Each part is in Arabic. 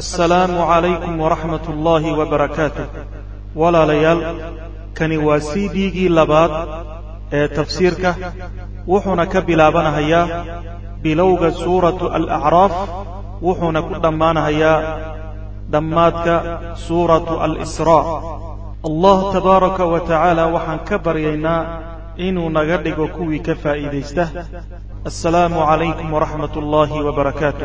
assalaamu calaykum waraxmat ullaahi wabarakaatu walaalayaal kani waa c d-gii labaad ee tafsiirka wuxuuna ka bilaabanahayaa bilowga suuratu alacraaf wuxuuna ku dhammaanahayaa dhammaadka suuratu alisraa. Allah tabaaraka wa tacaala waxaan ka baryaynaa inuu naga dhigo kuwii ka faa'iidaysta. Assalaamu calaykum waraxmat ullaahi wabarakaatu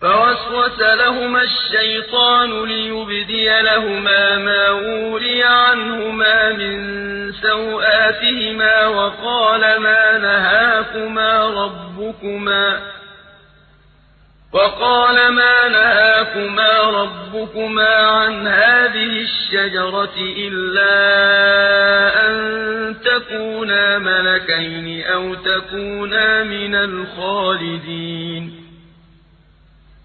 فوسوس لهما الشيطان ليبدي لهما ما وري عنهما من سوآتهما وقال ما نهاكما ربكما وقال ما نهاكما ربكما عن هذه الشجرة إلا أن تكونا ملكين أو تكونا من الخالدين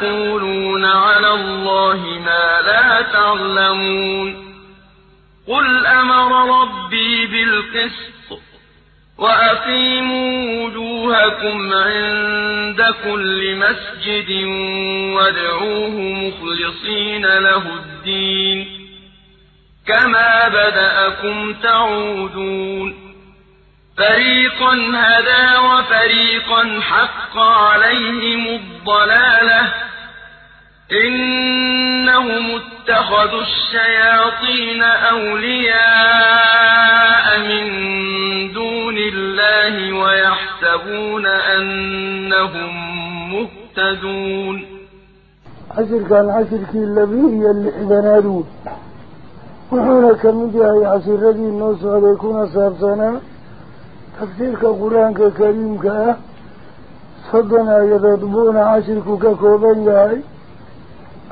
أتقولون على الله ما لا تعلمون. قل أمر ربي بالقسط وأقيموا وجوهكم عند كل مسجد وادعوه مخلصين له الدين. كما بدأكم تعودون. فريقا هدى وفريقا حق عليهم الضلالة. إنهم اتخذوا الشياطين أولياء من دون الله ويحسبون أنهم مهتدون. عشر كان عشر كي اللبيه اللي إذنادون وحونا كمجاه عشر الذي النوس عليكم سابسنا تفسيرك القرآن الكريم كأه صدنا يضبون عشرك ككوبان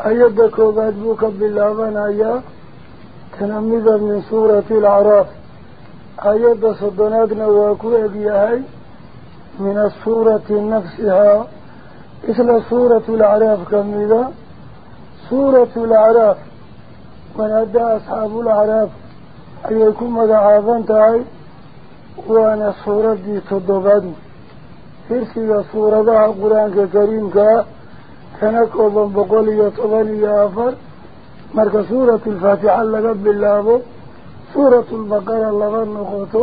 أيضا كوبات بوك باللابان أيا تنميدا من سورة العراف أيضا صدناتنا واكو أبيهاي من السورة نفسها. إسلا سورة العراف كميدا سورة العراف من أدى أصحاب العراف أيكم ماذا عافان تعي وأنا سورة دي صدبادي فرسي سورة دا قرآن كريم كريم سنكو بن بقولي وطباني آفر. مرك سورة الفاتحة لقب الله سورة البقرة لغن نقوتو.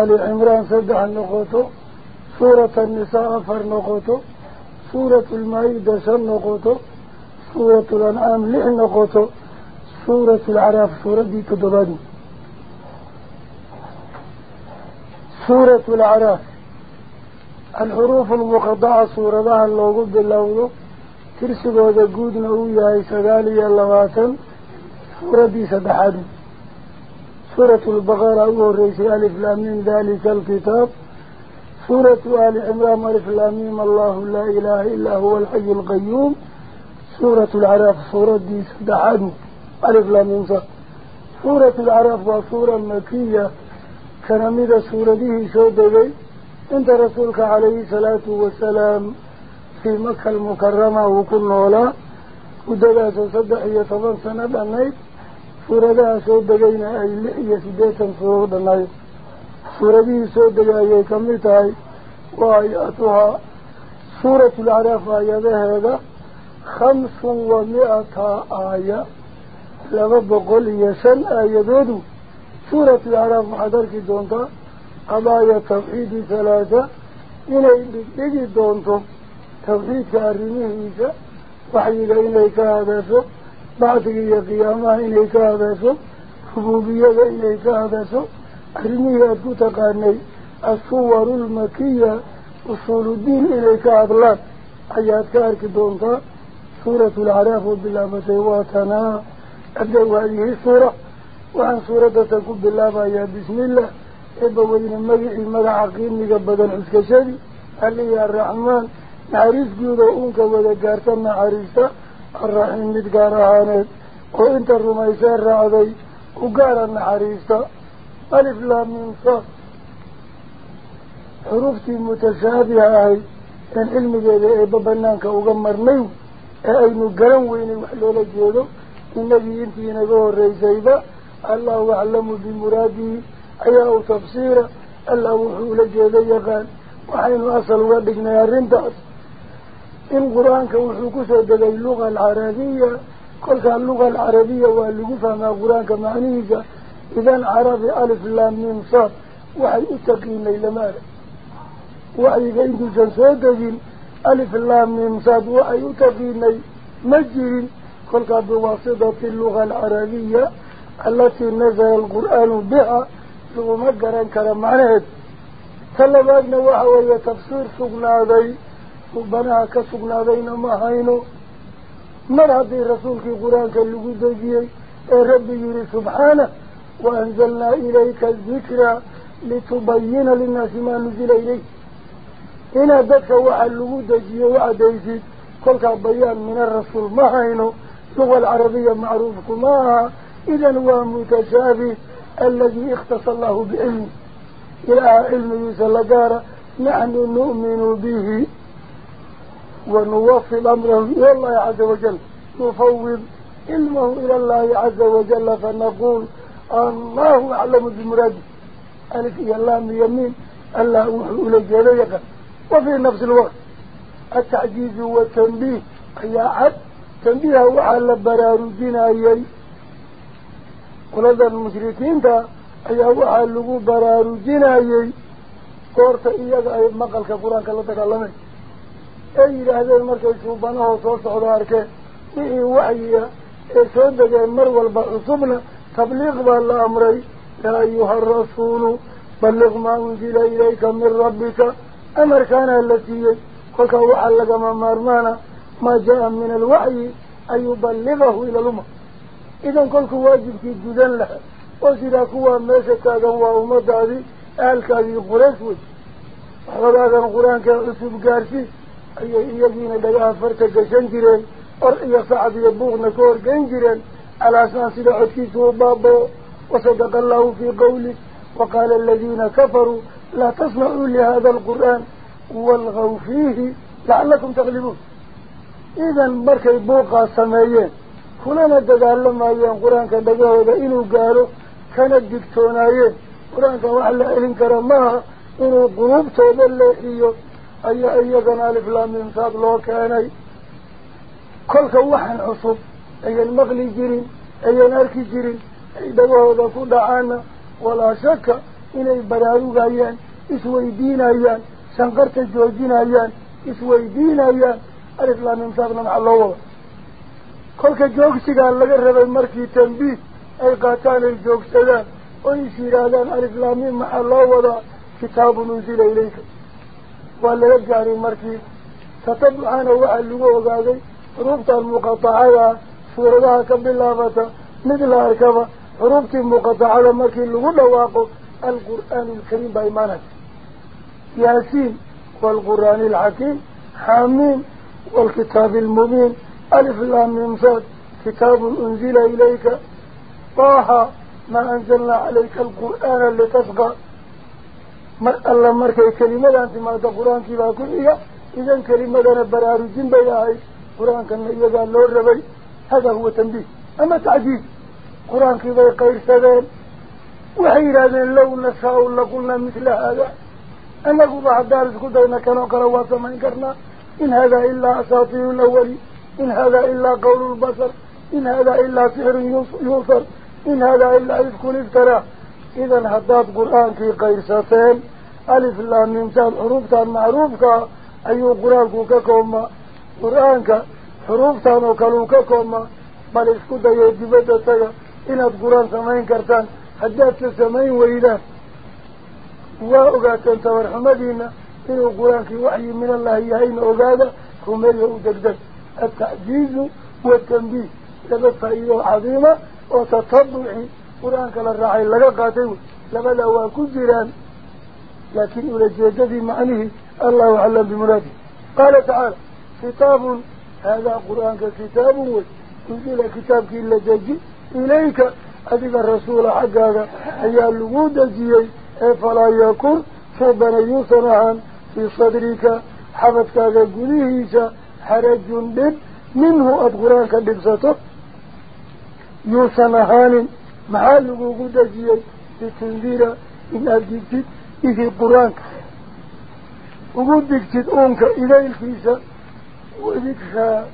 آل عمران سدح نقوتو. سورة النساء آفر نقوتو. سورة المعيدة شن نقوتو. سورة الأنعام لح نقوتو. سورة العراف سورة دي تدباني سورة العراف. الحروف المقضعة سورة ده اللوغو بالله كرسي هذا جود نوي هاي سدالي اللواتن ربي سدحد سورة البقرة والرئيس ألف لامين ذلك الكتاب سورة آل عمران ألف لامين الله لا إله إلا هو الحي القيوم سورة العراف سورة دي سدحد ألف لامين ذا سورة العراف وسورة مكية كان مذا سورة دي شو انت رسولك عليه الصلاة والسلام iyo toban sano dhanayd suuradaha soo degayna ay lix iyo siddeetan suuro dhanayd suuradihii soo degay ayay ka mid tahay wa ay-atuhaa suuratu lacraaf aayadaheeda khamsun wa mi-ata aaya laba boqol iyo shan aayadoodu suuratu lacraaf waxaad arki doontaa qadaaya tawxiidi halaata inay dhigdhigi doonto arrimihiisa waxyiga inay ka hadasho bacdiga iyo qiyaamaha inay ka hadasho rubuubiyada inay ka hadasho arrimihii aada ku taqaanay assuwaru lmakiya usuuludiin inay ka hadlaan ayaad ka arki doontaa suuratu lacraaf oo bilaabatay waa tanaa abda haadihi suura waxaan suuradatan ku bilaabayaa bismillah eebbaweyne magicii magaca qiimiga badan cuskashadii alihi arraxmaan mid gaar ahaaneed oo inta rumaysee raacday u gaara naxariista alif laamiimsa xuruuftii mutashaabiha ahayd een cilmigeeda eebba banaanka uga marnay ee aynu garan weynay wax loola jeedo inagii intii inaga horreysayba allahu aclamu bimuraadihi ayaa u tafsiira allah wuxuu ula jeeda yaqaan waxaynu asal uga dhignay arrintaas إن قرآن كوحكوسة دل اللغة العربية كل اللغة العربية واللغفة ما قرآن كمعنيجة إذن عربي ألف لام من صاد وحي إتقيم إلى مارك. وحي قيد جنسادة ألف لام من صاد وحي إتقيم مجر كل بواسطة اللغة العربية التي نزل القرآن بها لغمكرا كرمانات تلباتنا وحوية تفسير سبنا ذي بنا كسبنا بين ما هينو. مر هذه رسولك القرآن اللي قد جيه ربي يري سبحانه. وأنزلنا إليك الذكرى لتبين للناس ما نزل إليه إن أدتك واحد اللي قد جيه وعديسي كلك بيان من الرسول ما هينو. لغة العربية معروفة ما إذا هو متشابه الذي اختص الله بإلم إلى علم يوسى اللقارة نحن نؤمن به. ونوفض أمره إلى الله عز وجل. نفوض علمه إلى الله عز وجل فنقول الله أعلم بمراده ألف إيا الله من يمين. الله وحو إلى جليقا وفي نفس الوقت التعجيز والتنبيه. أي عد تنبيه وعلى براروجين أيي ولذا المشركين دا أي وعلى براروجين أيي قورت إياك أي مقل كقرآن كالله تكلمين أي هذا المرك يشوف بناه صوت حضارك إيه وعيا إسان دجا المر والبعصمنا تبلغ بالله يا أيها الرسول بلغ ما أنزل إليك من ربك. أمر كان التي قلت وعلق ما مرمانا. ما جاء من الوعي أن يبلغه إلى الأمة. إذا قلت واجبك جدن لها. وزيلا قوة ماسكا قوة ومدى ذي أهل كاذي قريسوي هذا القرآن كان قارسي أي يجينا دقاها فرتك جنجرين أي صعد يبوغ نكور جنجرين. على أساس لعكيس وبابو وصدق الله في قوله وقال الذين كفروا لا تصنعوا لهذا القرآن والغوا فيه لعلكم تغلبون. اذا برك بوقا السماية كلنا دقال لما ايان قرآن كان دقاها وبإنه قالوا كان الدكتونايين قرآن كان وعلى أهل كرمها انه قلوب توب الله ayaa iyagana aliflaamimsaad loo keenay kolka waxaan cusub ayan maqli jirin ayan arki jirin ay dhagahooda ku dhacaana walaa shaka inay baraarugayaan isweydiinayaan shanqarta joojinayaan isweydiinayaan aliflaamimsaadna maxaa loo wada kolka joogsigaa laga rabay markii tambiih ay qaataan ay joogsadaan oo is yidhaahdaan aliflaamim maxaa loo wadaa kitaabun unsila ilayka ولا يجاري مركي. فتبع أنا وعلي وقاعدي ربط المقطع على صورها قبل لفتة مثل هركبة ربط المقطع على مركي لولا واقو القرآن الكريم بإيمانك. ياسين والقرآن الحكيم. حامين والكتاب المبين. ألف لام من صد كتاب أنزل إليك. طاها ما أنزلنا عليك القرآن لتسقى. مر الله مركي كلمة أنت ما تقرأن كلا كلية إذا كلمة أنا براري جنب إلهي قرآن كنا يقال لور ربي هذا هو تنبيه أما تعجيب قرآن كيف يقير سبيل وحيرا ذن لو نساء الله قلنا مثل هذا أنا قضى عدار سكودين كانوا قروا سمعين كرنا إن هذا إلا أساطير الأولي إن هذا إلا قول البصر إن هذا إلا سحر يوصر إن هذا إلا إذ كن افتراه إذا حداد قرآن في قيرساتين ألف الله من سال حروفة معروفك أيو قرآن كوكاكوما قرآن حروفة وكالوكاكوما بل اسكد يجبت السيا إن قرآن سمين كرتان. حداد سمين وإله أنت تنتور حمدين. إن قرآن في وحي من الله يهين أغادا. كميله دكدك التعجيز والتنبيه. لبطة إله عظيمة. وتطبعي. القرآن كلا راعي لغا قاتل لما لو كجيران لكن إلى جيدتي معنيه الله أعلم بمراده قال تعالى كتاب هذا قرآن كتاب كنزيل كتابك إلا جيج إليك أذيك الرسول حق هذا هي اللغود الجيج فلا يكر فبنى يصنعا في صدرك حفظك هذا قليهيسا حرج منه أبقران كالبساطة يصنعان litundira in aada digtid bihi qur-aanka ugu digtid uunka idaylkiisa wadikraa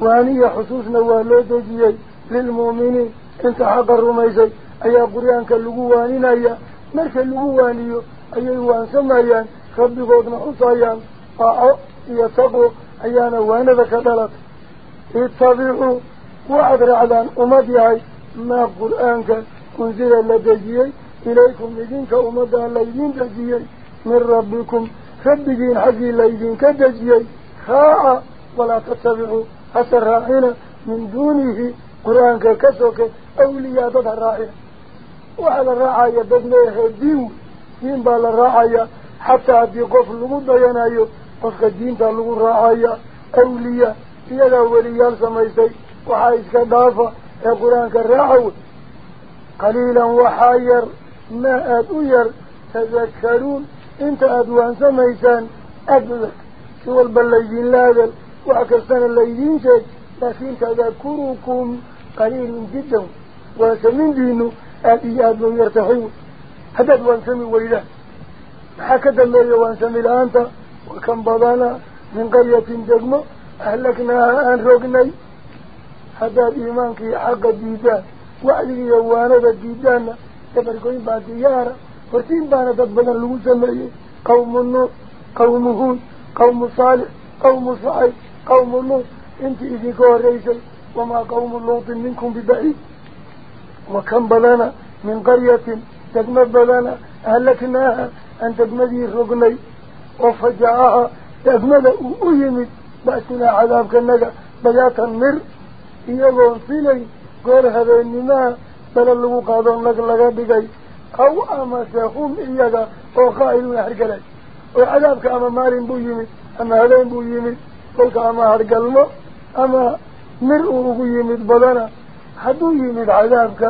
waaniya xusuusna waa loo dejiyey lilmu'miniin inta xaqa rumaysay ayaa qur-aanka lagu waaninaya marka lagu waaniyo ayay waansamayaan rabbigoodna xusayaan daaco iyo taqwo ayaana waanada ka dhalatay itabicuu waxaad raacdaan ummad yahay ما قرآنك كنزل لدجيي إليكم لذينك أمدى لذين دجيي من ربكم خبقين حقي لذينك دجيي خاء ولا تتبعوا حسر راعنا من دونه قرآن كسوك أولياء ضد الراعي وعلى الراعي بدنه هديو. دين بالراعي حتى في قفل المدى ينايو. قفل دين تلو الراعي أولياء. في الأولياء السميسي وحايز كدافة القرآن كالرعو. قليلا وحاير ما أدوير تذكرون إنت أدوان سميسان. أدوك. شو البلجين لاذل وعكستان الليجين شك لكن تذكركم قليل جدا. وسمين دينو أدوان أدو يرتحون. هذا أدوان سمي وإله حكد الله يوان سمي لأنت. وكم بضانا من قرية دقمة. أهلكنا أن رقني هذا الإيمان كي حق الديدان. وعلي يوانا ذا الديدان. تبركوين با ديارة فرتين بانا تدبنا لمسمعي قوم النور قوم هون. قوم صالح قوم صعي قوم النور انت إذن كوريسا وما قوم اللوط منكم ببعيد. وكم بلانا من قرية تقمد بلانا. أهلكناها أن تقمده رقني وفجعها تقمده أهيمت بأسنا عذابك النجا بياتا مر. يلو فيلي قول هذا النماء بل اللو قادم لك لغا بيقاي أو أما سيخوم إياقا أو خائلون حرقلي وعذابك أما مارين بويمي أما هذين بويمي قولك أما حرقلمو أما مرؤو بويمي بضانا حدو يمي عذابك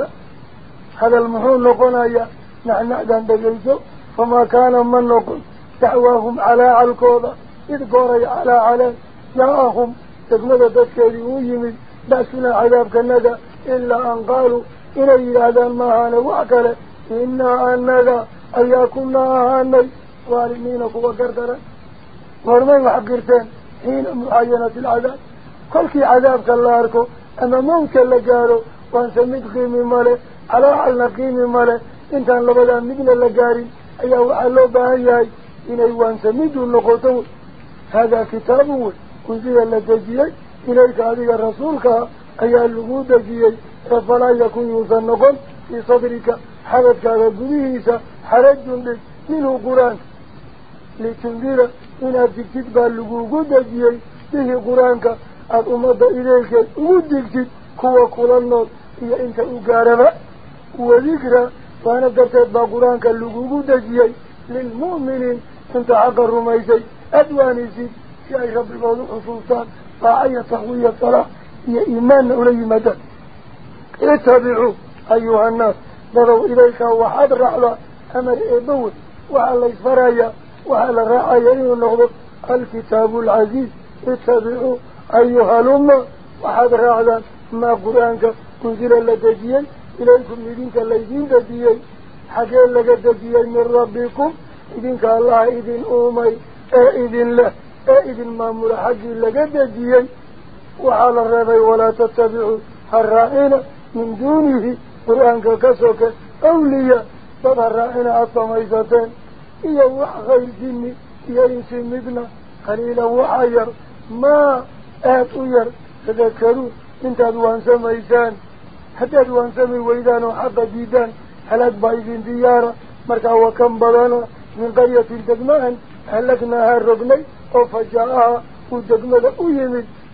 هذا المحرون لقونا يا نحن نعدان بجلسو فما كان من لقون دعواهم على على الكوضة إذ قوري على على جاءهم تقمد تسكري ويمي ilaa an qaaluu inay yidhaahdaan maahaane wax kale innaa annaga ayaa kunaa ahaanay waalimiina kuwa gardaran goormay wax qirteen xiina mucaayanati alcadaab kolkii cadaabka la arko ama mawdka la gaaro waanse mid qiimi male calaacalna qiimi male intaan labadaa midna la gaarin ayaa waxaa loo baahan yahay inay waanse midu noqoto wey haadaa kitaabun إليك هذه رسولك أيها اللقود الجيي فلا يكون يوزنقل في صدرك حرجك على قديسة حرج لك منه قرآن. لتنذير إن أبتكت باللقود الجيي به قرآنك الأمضى إليك ودكت كوى كل النور هي إنت أقاربة وذكرة فأنا قرأت بقرآنك اللقود الجيي. للمؤمنين أنت عقر رميسي أدواني زيد شاي رب الله حصول طاعية تقوية صلاة هي إيمان أولي مدى اتبعوا أيها الناس لذو إليك وحد رحلة أمر إبوه وعلى إفرايا وعلى رعايا إنهم الكتاب العزيز اتبعوا أيها الأمة وحد رحلة ما قرآنك كنزل لدجيا إليكم مدينك ليدين دجيا حجي لك دجيا من ربكم إذنك الله إذن أمي إذن له. أئذ المأمور حقه لقد يجيئي وعلى الرضي ولا تتبعوا هالرائنة من دونه. قرآن كسوك أولياء طب هالرائنة الطميزتين هي وح غير جني هي إنسان مبنى. قليلا وحير. ما آتوير تذكروا إنت أدوان سميزان. حتى أدوان سمي ويدان وحب جيدان حلات بايدين ديارة. مركا وكمبالانا من قرية الدقمان هلقنا هالرقمي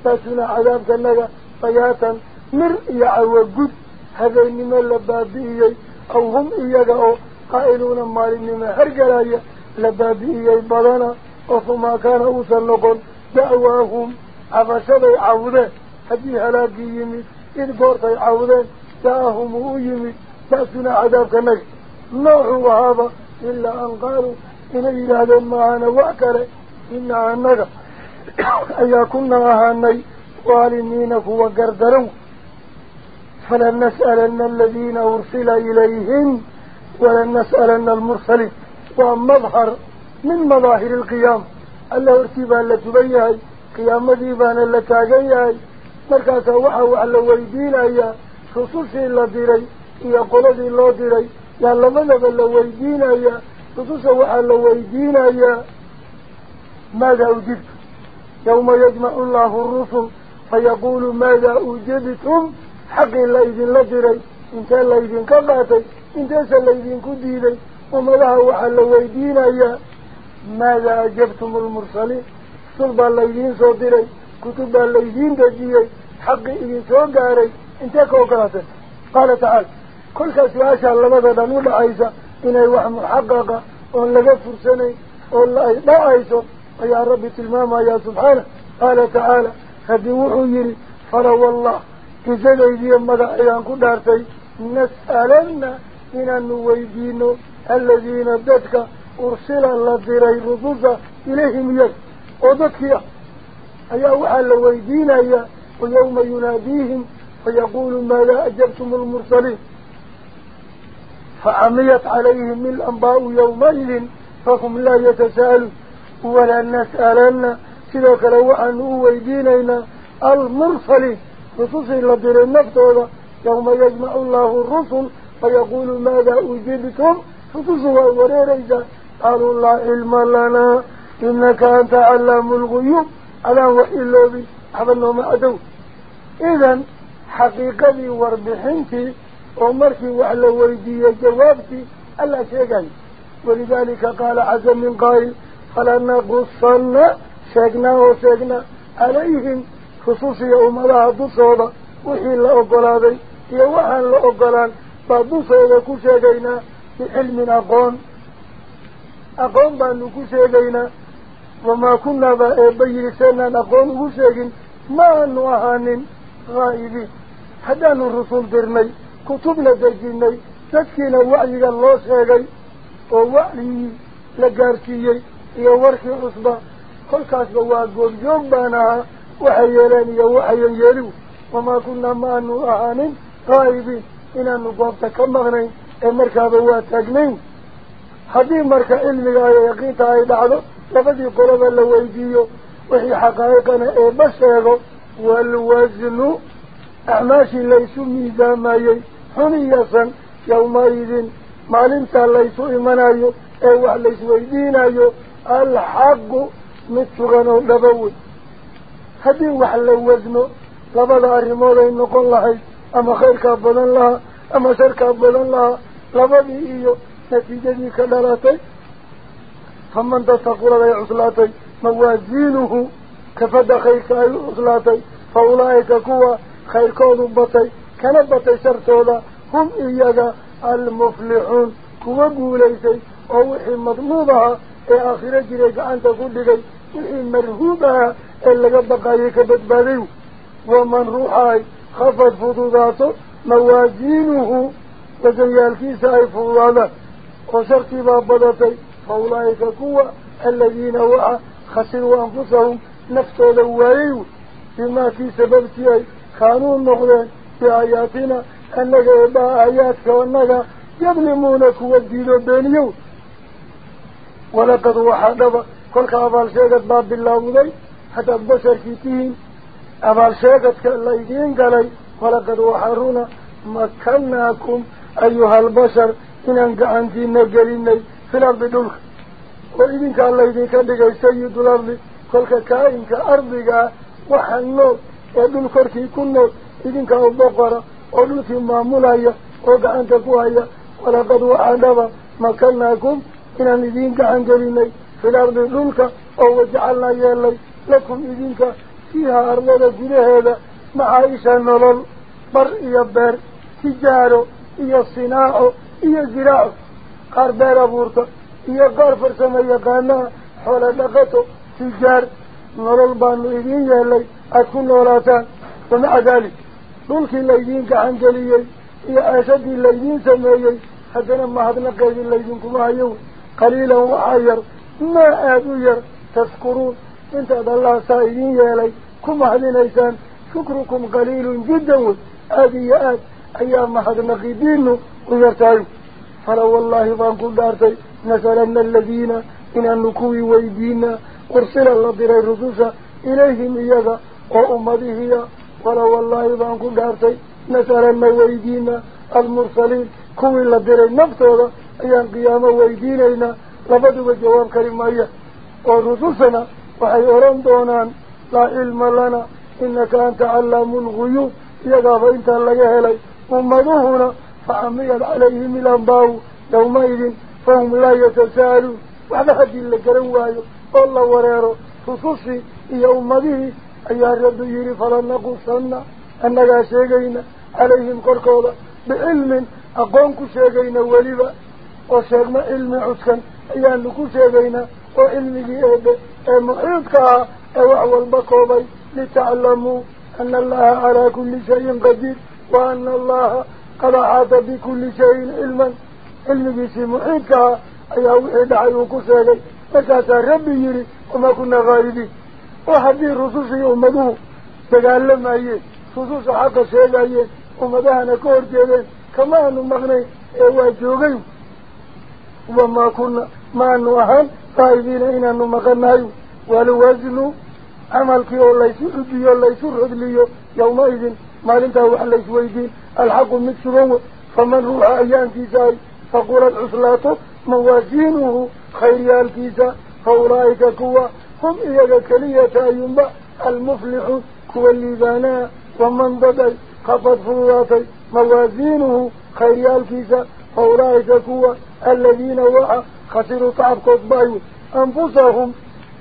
cadaabkanaga bayaatan mir iyo cawagud habeennimo la baabi'iyey aw hum iyaga oo qaa'iluuna maalinimo hargalaya la baabi'iyey badana oo famaa kaana uusan noqon da'waahum cabashaday cawdeen haddii halaagii yimid id goortay cawdeen jaa-ahum uu u yimid ba'sunaa cadaabkanaga noocuu ahaaba ilaa an qaaluu inay yidhaahdeen maahana wax kale inaa annaga ayaa kunaa ahaanay waalimiina kuwa gardaran فلنسألن الذين أرسل إليهم ولنسألن المرسلين. ومظهر من مظاهر القيام. الله ارتبا لتبيهي قيام ديبانا لتاقيهي مركز وحاو على ويدين ايا خصوصي الله ديري يا قلدي الله ديري. يا لمنب الله ويدين ايا خصوصا وحا ويدين ايا ماذا أجبتم؟ يوم يجمع الله الرسل فيقول ماذا أجبتم؟ حق الله إذن لجري انت الله إذن قباتي انت سأل الله إذن كديدي وما لها وحل ويدين أيها ماذا أجبتم المرسلين؟ صلب الله إذن صدري كتب الله إذن دجيي حق إذن صدري انت كوكراتي قال تعالى كل كسواشا لماذا نقول عيسى إنه وحم الحقق وأن لقى فرساني والله لا عيسى ويا ربي تلماما يا سبحانه. قال تعالى خدموحو يري. فلا والله كزاد ايدي امدا ايان كدارتي نسألنا من النويبين الذين ابدتك أرسل الله ديري رضوزة إليهم يد. قدتك يا أيوه اللويبين أيا. ويوم يناديهم فيقول ما لا أجبتم المرسلين؟ فعميت عليهم الأنباء يومين فهم لا يتسألون nas'alanna sidoo kale waxaanu u weydiinaynaa almursaliin رسوسي لدير النفتوضة يوم يجمع الله الرسل فيقول ماذا أجبتم رسوسها وريريزا قالوا الله علم لنا. إنك أنت علام الغيوب. على وحي اللوبي حبلنا ما أدو. إذن حقيقتي وربحنتي ومركي وعلى ويدي جوابتي ألا شيئا. ولذلك قال عز من فلن قصنا شقنا وشقنا عليهم خصوصي أمدها بصوبة وحي الله أقلاضي يوحن الله أقلان فبصوبة كشاقينا بحلم أقوم. أقوم بأنه كشاقينا وما كنا بيرسانا نقوم كشاقين ما نوحن غائبين حتى الرسول درمي كتبنا درجيني تكينا وعي الله شاقي ووعي لقاركيي. Iyo warkii cusba kolkaasba waa goobjoog baan ahaa waxay yeeleen iyo waxayan yeeliw wamaa kunnaa ma aanu ahaanin qaa'ibiin inaanu goobta ka maqnayn ee markaaba waa taagnayn haddii marka cilmiga iyo yaqiinta ay dhacdo labadii qoloba la weydiiyo wixii xaqaa'iqana eeba sheego walwasnu acmaashii laysu miisaamayey xun iyo san yawmaidin maalintaa laysu imanayo ee wax laysweydiinayo الحق متغن لبوي هدي وحل وزنه لبلا رمال نقول له أما خير أبداً الله أما شر أبداً الله. لبدي إيو. نتيجة كدراتي. فمن تستقر لي عصلاتي موازينه كفد خيرك أي عصلاتي فأولئك كوا خير كونه بطي. كنبطي شرطه هم إيجا المفلحون. كوا قوليسي أو حمد موضها آخر جريك أنت قل لكي إن مرهوبها إلا قبقى يكبت باليو ومن روحاي خفت فضوضاته موازينه. وزن يالكيس أي فضوضا وشرط بابضتي فأولئك قوة الذين وعى خسروا أنفسهم نفسه لوائيو بما في سبب سيئي كانوا النهدين بآياتنا أنك إبا آياتك وأنك يظلمونك والدين بينيو. ولقد وحدب كل كأبال شاكت باب الله ذي حتى بشر كتين أبال شاكت كالليدين قالي ولقد وحرون مكناكم أيها البشر إن أنك أنتين في الأرض دلخ وإذن كالليدين كدك السيد الأرض كل كائن كأرضك وحن نور يدل كركي كل نور إذن كالبقرة أولوث ما ملايا وقعن تكوهيا ولقد وحدب مكناكم إن الدين كان جريني في الأرض ذلك أو جعلنا يلي لكم الدينك فيها أرض الدين هذا معايشة نلل. بر يبر تجارة هي الصناعة هي الزراعة قربارة بورتا هي قرفر سما يقانا حول دقته تجار. نلل بان الدين يلي أكون نوراتا. ومع ذلك. ذلك الدين كان جريني يا أشد الذين سمعوا حتى لما هذا قيد الذين ما يقول قليلا وعير ما أدو ير. تذكرون. انت أدى الله سائدين يالي كم أهل نيسان شكركم قليل جدا. أدي يأد أيام أحد نقيبين ويرتعي. فلو الله فانكو دارتي نسألنا الذين إن النكو ويدينا ورسل الله بر الرسوس إليهم يدا وأمده فلو الله فانكو دارتي نسألنا ويدينا المرسلين. كوي لبري نبتوضا أيام قيامة ويدينينا لفضوا كريم كريمية ورسوسنا وحي ارندونا لا علم لنا انك انت علام الغيوب يقاف انت اللقاء لي امدوهنا فعميت عليهم الانباء يومئذ فهم لا يتسالوا وعلى حد اللي قروه والله وريره خصوصي يا امدوه ايان رب يري فلن نقصنا انك شيقين عليهم قرقوضا بعلم اقوانك شيقين وليبا cilmigii eebe ee muxiidka ah ee wax walba koobay litaclamuu ana allaha calaa kulli shayin qadiir wa ana allaha qad axaata bikulli shayin cilman cilmigiisii muxiidka ah ayaa wixii dhacay uu ku sheegay markaasaa rabbi yidhi wamaa kunaa haa'ibiin oo haddii rusushii ummaduhu dagaalamayeen rususha xaqa sheegayeen ummadahana ka horjeedeen kama aanu maqnayn ee waa joogay وما كنا ما نوحان طائبين إنا نمغن هاي والوزن عملك والله سعبي والله سعب لي يومئذ ما لنته وحل سويدين الحق مكسروا فمن روح أيان تيزاي فقول العسلات موازينه. خيريال تيزا. فأولئك كوا. هم إياك كلية أيما المفلح كوا الليبانا ومن بدأ قفت فرواتي موازينه. خيريال تيزا. فأولئك كوا. الذين وقع خسروا طعبكم بايو أنفسهم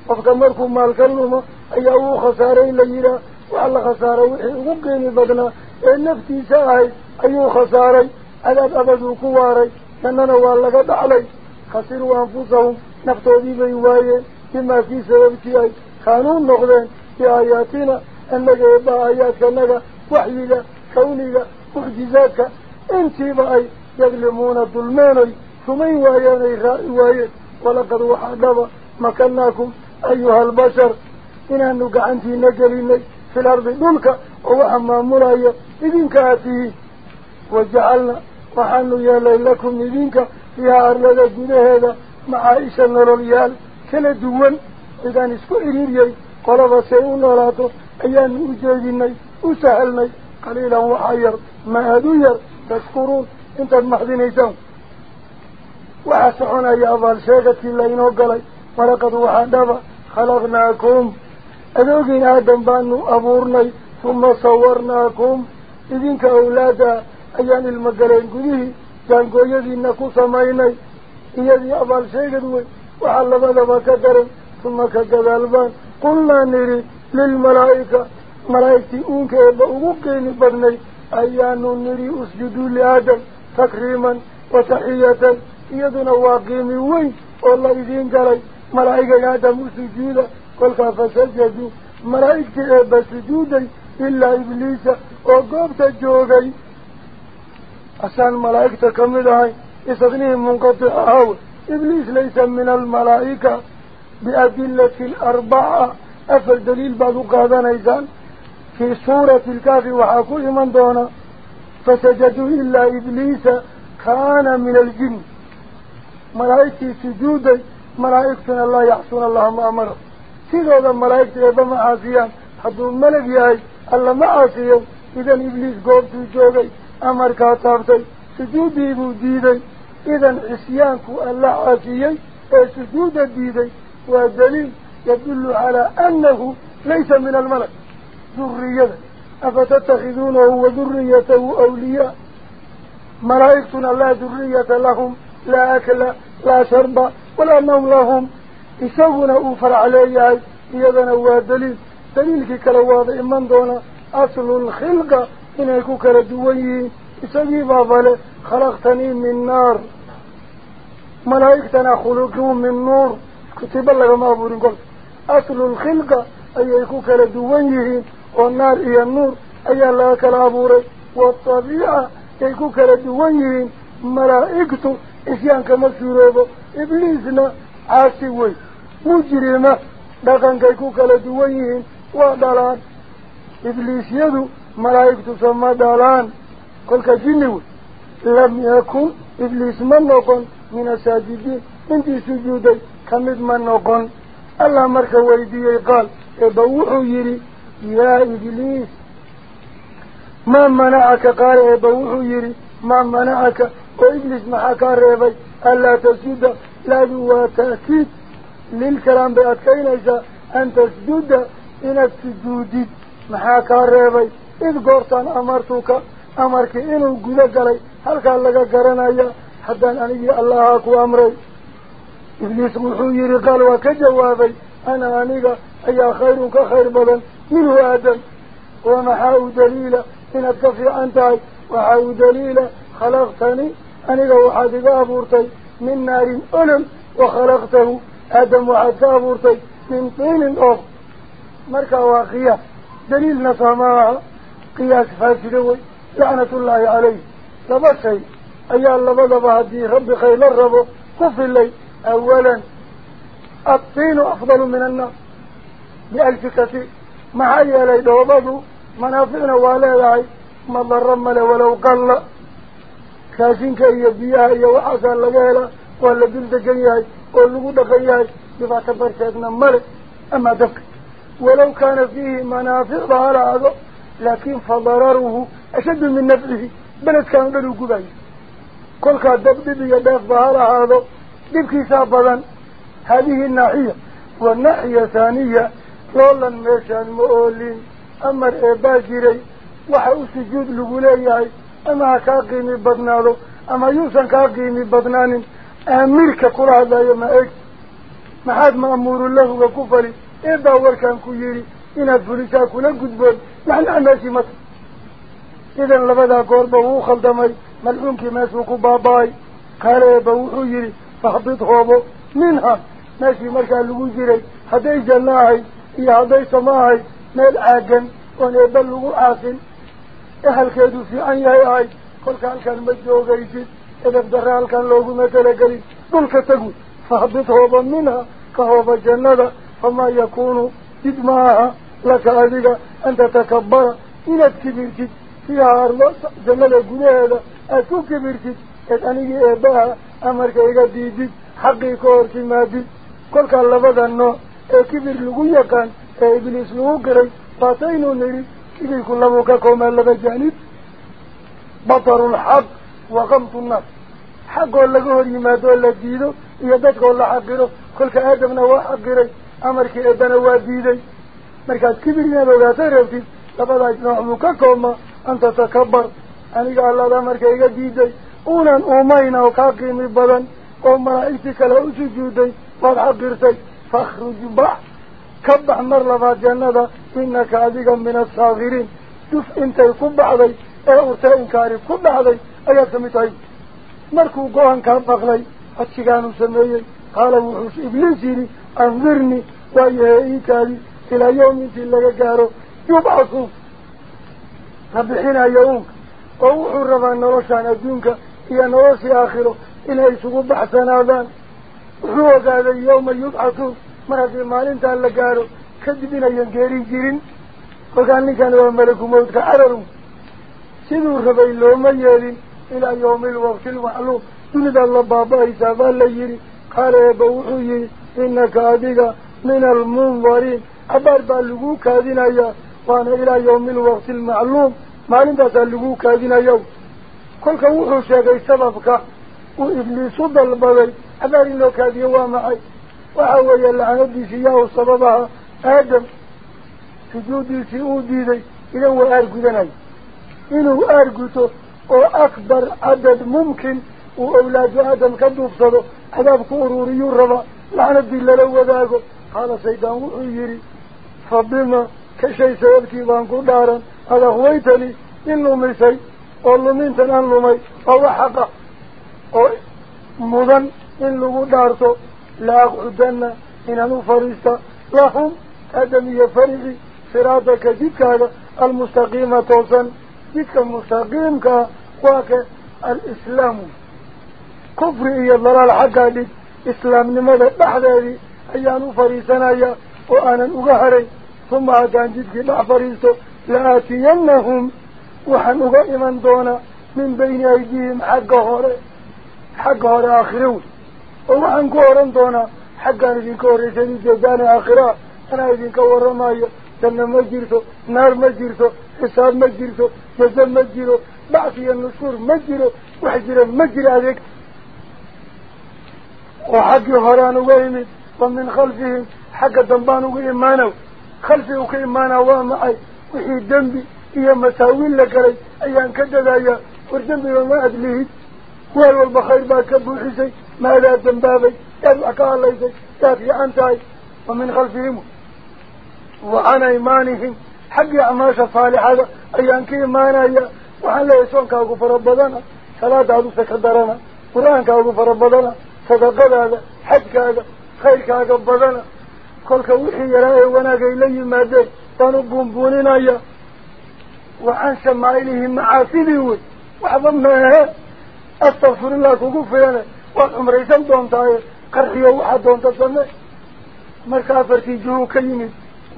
أفكمركم مالك أي أيهو خسارين ليلة وعلى خسارة وقيم بقنا النفتي ساعي أي خساري ألا تبدو كواري. كأننا والله قد علي. خسروا أنفسهم نفتو بي بيواي كما في سببتي خانون نغذين في آياتنا. أنك يبا آياتك أنك وحيك كونك مخجزاتك إنتي بأي يظلمون الظلمان raaci waayeen walaqad waxaa dhaba makanaakum أيها البشر. إنا نقعنتي قليني في الأرض. دلك ووحما مرايا. إذن كاتيه وجعلنا وحنو يا ليلكم إذنك. فيها أرلد جنهذا معايشة نروليال كلا دوان إذا نسكو إليريي قلب سيئون ولاتو أيان أجيديني أسهلني قليلا وحير. ما أدوير تشكرون انت وحسعنا يا أبال شيغتي اللين وقلي ولقد وحدب خلقناكم. أذوقين آدم بانو أبورني ثم صورناكم. إذنك أولادا أيان المقلين قديه. جانقو يذينكو سميني. إيدي أبال شيغتوي وحلب ذبا كدر ثم كذلبان قلنا نري إبا يدنا واقيمي وين والله إذين قالي ملائكة آدم سجودا قل فسجدوا ملائكة إبا سجودا إلا إبليس وقبت جوغي أسان ملائكة كمدهاي إسغنهم منقطع أهو إبليس ليس من الملائكة بأدلة الأربعة أفل دليل بعض قادنا إذن في سورة الكافي وحاكو من دونا الجن ملائكة سجودا ملائكة الله يحسن الله ما أمر سيدو ملائكة يبا معاسيان حدو الملك ياهي الله معاسيان إذن إبليس قوبتو جوغي أمر كاتابتي سجودي بوديدي إذن عسيانك الله عاسيان سجود الديدي ودليل يدل على أنه ليس من الملك. ذرية أفتتخذونه وذريته أولياء. ملائكتنا لا ذرية لهم. لا أكل لا شرب ولا نوم لهم. يسوون أوفر عليه هو دليل. دليل كالواضع من دون أصل الخلق. إن يكون كالدوين. يسوي بابا خلقتني من نار. ملائكتنا خلقهم من نور. كتب الله ما أبورين قل أصل الخلق. أي يكون كالدوين. والنار هي النور. أي الله كالابوري والطبيعة. يكون كالدوين. ملائكته إسيان كما سيروبو إبليسنا عاسوي مجرمة لكن كيكو كالدوين ودلان إبليس يدو ملائكته سمى دلان قل كجنوي لم يكن إبليس من نقن من الساجدين انتي سجودي كمد من نقن الله مركا ويدي قال إبوحو يري يا إبليس ما منعك قال إبوحو يري ما منعك وإبليس محاكا ريبي ألا تسجد؟ لا دوا تأكيد للكلام بأتكين إذا أن تسجد إن السجود محاكا ريبي إذ قرطان أمرتك أمرك إنه قد قلي هل كان لك قرنايا حتى أني الله أكو أمري. إبليس محيري قال وكجوابي. أنا أنيق أي خير كخير بدن منه آدم ومحاو دليلا إن أتكفي أنتهي وحاو دليلا خلقتني. أنيق وحادق أبورتي من نار ألم وخلقته آدم وحادق أبورتي من طين أخر مركا واقية. دليل نصامها قياس فاسدوي. لعنة الله عليه. لبشي أي الله بضبها دي ربي خير الربو كاشينك إيا بيها إيا وحسان لقيلا ولا بلد جيهاي ولا قد خيهاي بفا تبرشتنا ملك أما دفك ولو كان فيه منافع هذا لكن فضرره أشد من نفعه بلد كان قدوا قبعي كل كان دبدب يدف ظهر هذا دبكي سابدا هذه الناحية والناحية أما كاقيمي بدناده أما يوسن كاقيمي بدنان أميرك كل هذا يما إيك. محاد مأمور له وكفري إبا وركان كيري إنا فلسا كنا قدبون نحن عماشي مصر إذن لبدا قربه وخلدمي ملعونك ماسوك باباي. قال إبا وحيري فحبط هوبو منها ماشي مركا لغو جيري هدي جناهي إيا هدي لغو عاصن إهل كيدو في عن يهي كل كان كان مجدو غيسي إذا بدرال كان لوغو مثل قلي دول كتقو فحبط هوبا منها كهوبا جنة famaa yakuunu jid maaha laka adiga an tatakabbara inaad kibirtid fiiha ardo jannada gudaheeda aad ku kibirtid eed anigii eebbaha amarka iga diidid xaqii ka hor timaadid kolkaa labada nooc ee kibir lagu yaqaan ee ibliis lagu giray waataynu nidhi kibirku labuu ka koomaa laba jaanib bataru lxaq wa kamtu nnaas xaqoo laga hor yimaado oo la diido iyo dadkoo la xaqiro kolka aadamna waa xaqiray amarkii eebbana waa diiday markaad kibir inaad ogaatay rabtid labadaas nooc buu ka koobmaa an tatakabbar aniga allaad amarka iga diiday unan كبح مر لفا جنة إنك أذيقا من الصاغرين. دف إنت كبح ذي أي أرتاء كارب كبح ذي ايات متعي مركو قوهن كان بغلي اتشيقانو سميي قالوا حوش إبليسيري انظرني وايها ايكالي إلى يوم إنتي اللي قارو يبعثو فبحين ايوهن ووحو الرفا نروشان ادونك هي نروشي آخره. إلى سقو بحثنا اذان هو هذا اليوم يبعثو inayan geerin jirin kolkaa ninkan waa malaku mawdka cararun siduu rabay looma yeelin ilaa yawmi alwaqti almacluum dunidaad la baaba-aysaa baa la yidhi qaala eeba wuxuu yihi inaka adiga min almundariin cabaar baa laguu kaadinayaa waana ilaa yawmi alwaqti almacluum maalintaasaa laguu kaadinaya kolka wuxuu sheegay sababka uu ibliis u dalbaday cabaar in loo kaadiyo waa maxay وحوية لعندي سياه وصببها آدم سجودي سيؤدي ذي إنه أرقو ذناي إنه أرقوته وأكبر عدد ممكن وأولاد آدم كدو فصده حذاب كوروري الرضا لعندي للو ذاكو قال سيدان وحييري فبما كشي سيبكي بانكو دارا هذا هويتني إنه ميسي والله من تنان لمي الله حقا مضان إنه دارتو لا أقعدن إن أنو فريسة لهم أدم يفرغي صراطك جدك هذا المستقيمة توسا جدك المستقيمك واك الإسلام. كفر إيا الله الحق لك إسلام لماذا بحد هذه. أي أنو فريسنا يا وأنا أغهري ثم أدان جدك لا فريسة. لآتينهم. وحن أغائما دونا. من بين أيديهم حق هوري. حق هوري آخرون. الله أن كورن دونا حقا نجي كورن سنجي جداني آخرا أنا إذن كورن مايا جنة مجيرتو نار مجيرتو حساب مجيرتو جزا مجيرو بعثي النصور مجيرو وحجر مجير عليك وحق هران ويمن ومن خلفهم حق الدنبان وإيمانه. خلفه وإيمانه ومعي. وحيد دمبي هي مساوين لك لي كذا كدد أيان والدنبي وما أدليه. هو البخير باكب وحسي ماذا زنبابي تابع كالله إذا تابع أنتاي ومن خلفهم وعن إيمانهم. حق عماشة صالحة أيان كي إيمانا وعن لا يسون كاوكو فربضانا. صلاة هذا سكدرانا قرآن كاوكو فربضانا. صدق هذا. حق هذا خير كاوكو فربضانا قل كوحي يرائي وناك إليه مادي تنبهم بونينا وعن شمائلهم معافيني وحظمنا أستغفر الله كوكو فيانا.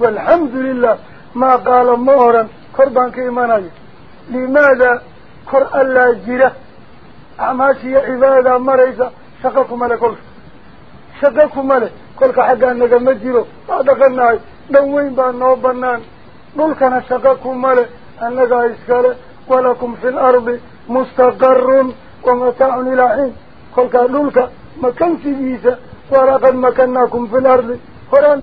Walxamdu lilah maa qaala ma oran kor baan ka imanaya limaada kor allaa jira acmaashiiyo cibaadadaa maraysa shaqo kuma le kolka shaqo kuma leh kolka xaggaa nagama jiro waa dhaqanahay dhan weyn baa noo banaan dhulkana shaqo kuma leh annagaa iskale walakum fi lardi mustaqarun wamataacun ilaa xiin كل كلك ما كان في ميزة ولقد ما كناكم في الأرض قرآن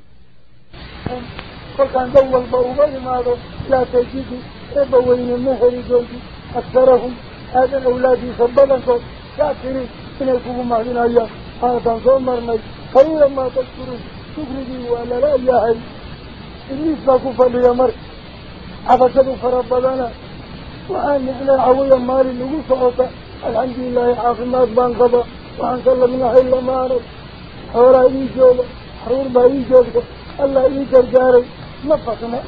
كل كان دول ما ماذا لا تجد ابوين مهر جلدي أكثرهم هذا أولادي سببنا صوت شاكري من الكوما هنا يا هذا زمر مي خير ما تذكر شكري ولا لا يا هاي اللي سبقوا فلي مر عفتوا فربنا وأني على عوية مالي نقول صوتك الحمد لله عافي ما أكبان قضاء وعن صلى من أحي الله مارك حورا إيجوبة حرور ما إيجوبة الله إيجر جاري نفقنا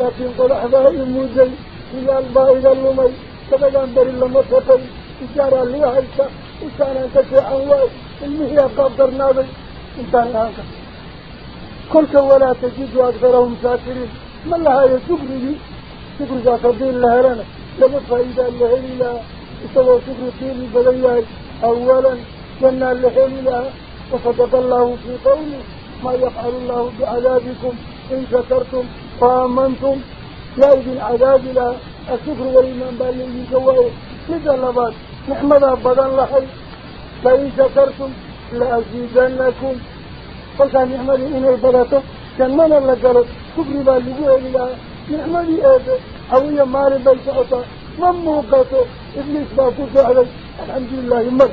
لكن قل أحبه الموزي إلى الباهي للمي سبقا بر الله مطفل إجارة اللي أحيسا إسانا تشيح الله اللي هي قبر نابي إنتان لهانك كلك ولا تجد أكثرهم ساترين ما لها يسبري شكر جاكبين لهرانا لمطفئ إذا اللي هلي لها لها استوى شكر كيري بلياي أولا جنة اللهي لها وصدق الله في قوله ما يفعل الله بعذابكم إن شكرتم وآمنتم لا إذن عذاب لها الشكر والإيمان بالله جواه. كذا لبات نحمد بدن لحي فإن شكرتم لأزيدنكم. قلت نحمد إنه بدته جنة لقلت شكر بالله إلى نحمد إيده أويا مال بيسعطا مموقته إبليس باكوس علي الحمد لله مر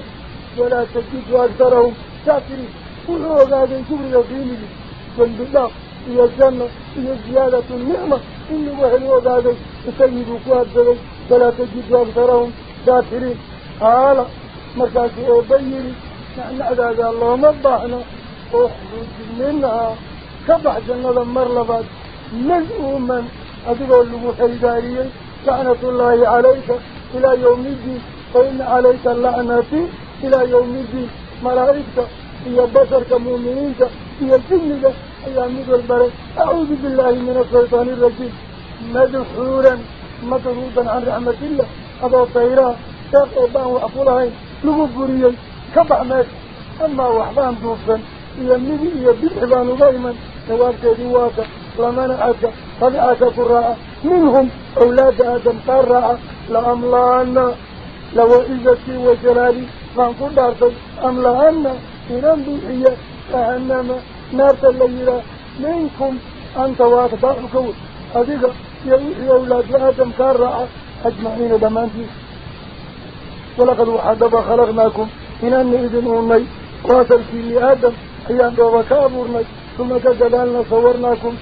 ولا تجد أكثرهم شاكرين كله هذا شكر يقيني جنب الله. هي الجنة. هي زيادة النعمة. إني وحل وقاذي يسيدوا كواد ولا تجد أكثرهم شاكرين قال مركز أبيني نحن عداد الله مضحنا اخرج منها. كبح جنة مرلبات. مزؤوما أدقوا له حيداريا لعنة الله عليك. إلى يوم الدين فإن عليك اللعنة إلى يوم الدين. ملائكة هي بشر كمؤمنين هي الجن أيام البرد أعوذ بالله من الشيطان الرجيم. مدحورا مطرودا عن رحمة الله. أبو طيرا شاق أبان وأفولهين لغفوريا كبع مات أما وحبان دوفا يمني يبدحبان غيما نوابك دواك لمنعك طبعك قراء منهم أولاد آدم. قراء لأملأن لو إذتي وجلالي ما قدرت أملأن. إنام بيحية جهنم. نار الليلة. منكم أنت واتباعك أذيك يا أولاد آدم. قراء أجمعين دمانتي. ولقد وحدب خلقناكم. إن أن إذن أمي. في آدم أيام دوبا كابورني ثم كجدالنا صورناكم.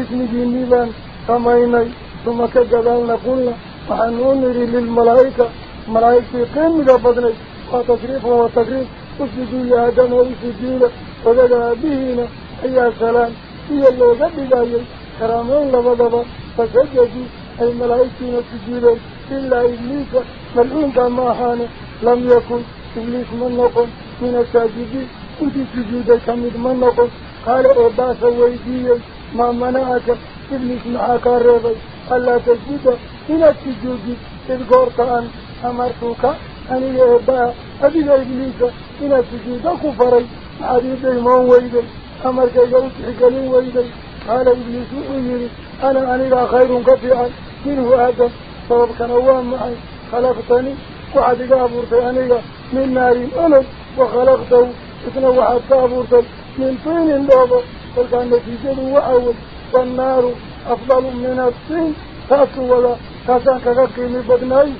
اسم جنبان سميني ثم كجدالنا قلنا وحنون نري للملائكة ملائكة قيمة بدني وتصريف وتقريب أسجدوا يا آدم واسجدوا وذلك بهنا أي سلام هي اللي قد كرامين لبضبا فسجدوا أي ملائكة سجدوا إلا إبليس ملعون كما حانه لم يكن إبليس من نقل من الساجدين انت سجودة كمد من نقل قال أباس ويدي ما منعك إبليس معك الرضي ألا تسجد من السجود. إذ قرت أن أمرتك أن يهبا أبي إبليس من السجود. كفري. حديث إيمان ويدي أمرك يوسعك لي ويدي قال إبليس أيري أنا أنا خير قطيعا منه آدم. سبب كان معي. خلقتني. وعد قابورتي أنيقا من نار أمد وخلقته. إثنى وعد قابورتي من طين دوبة فكان نتيجة وعول والنار أفضل من الطين تاسو ولا تاسان كغقيمي بدناي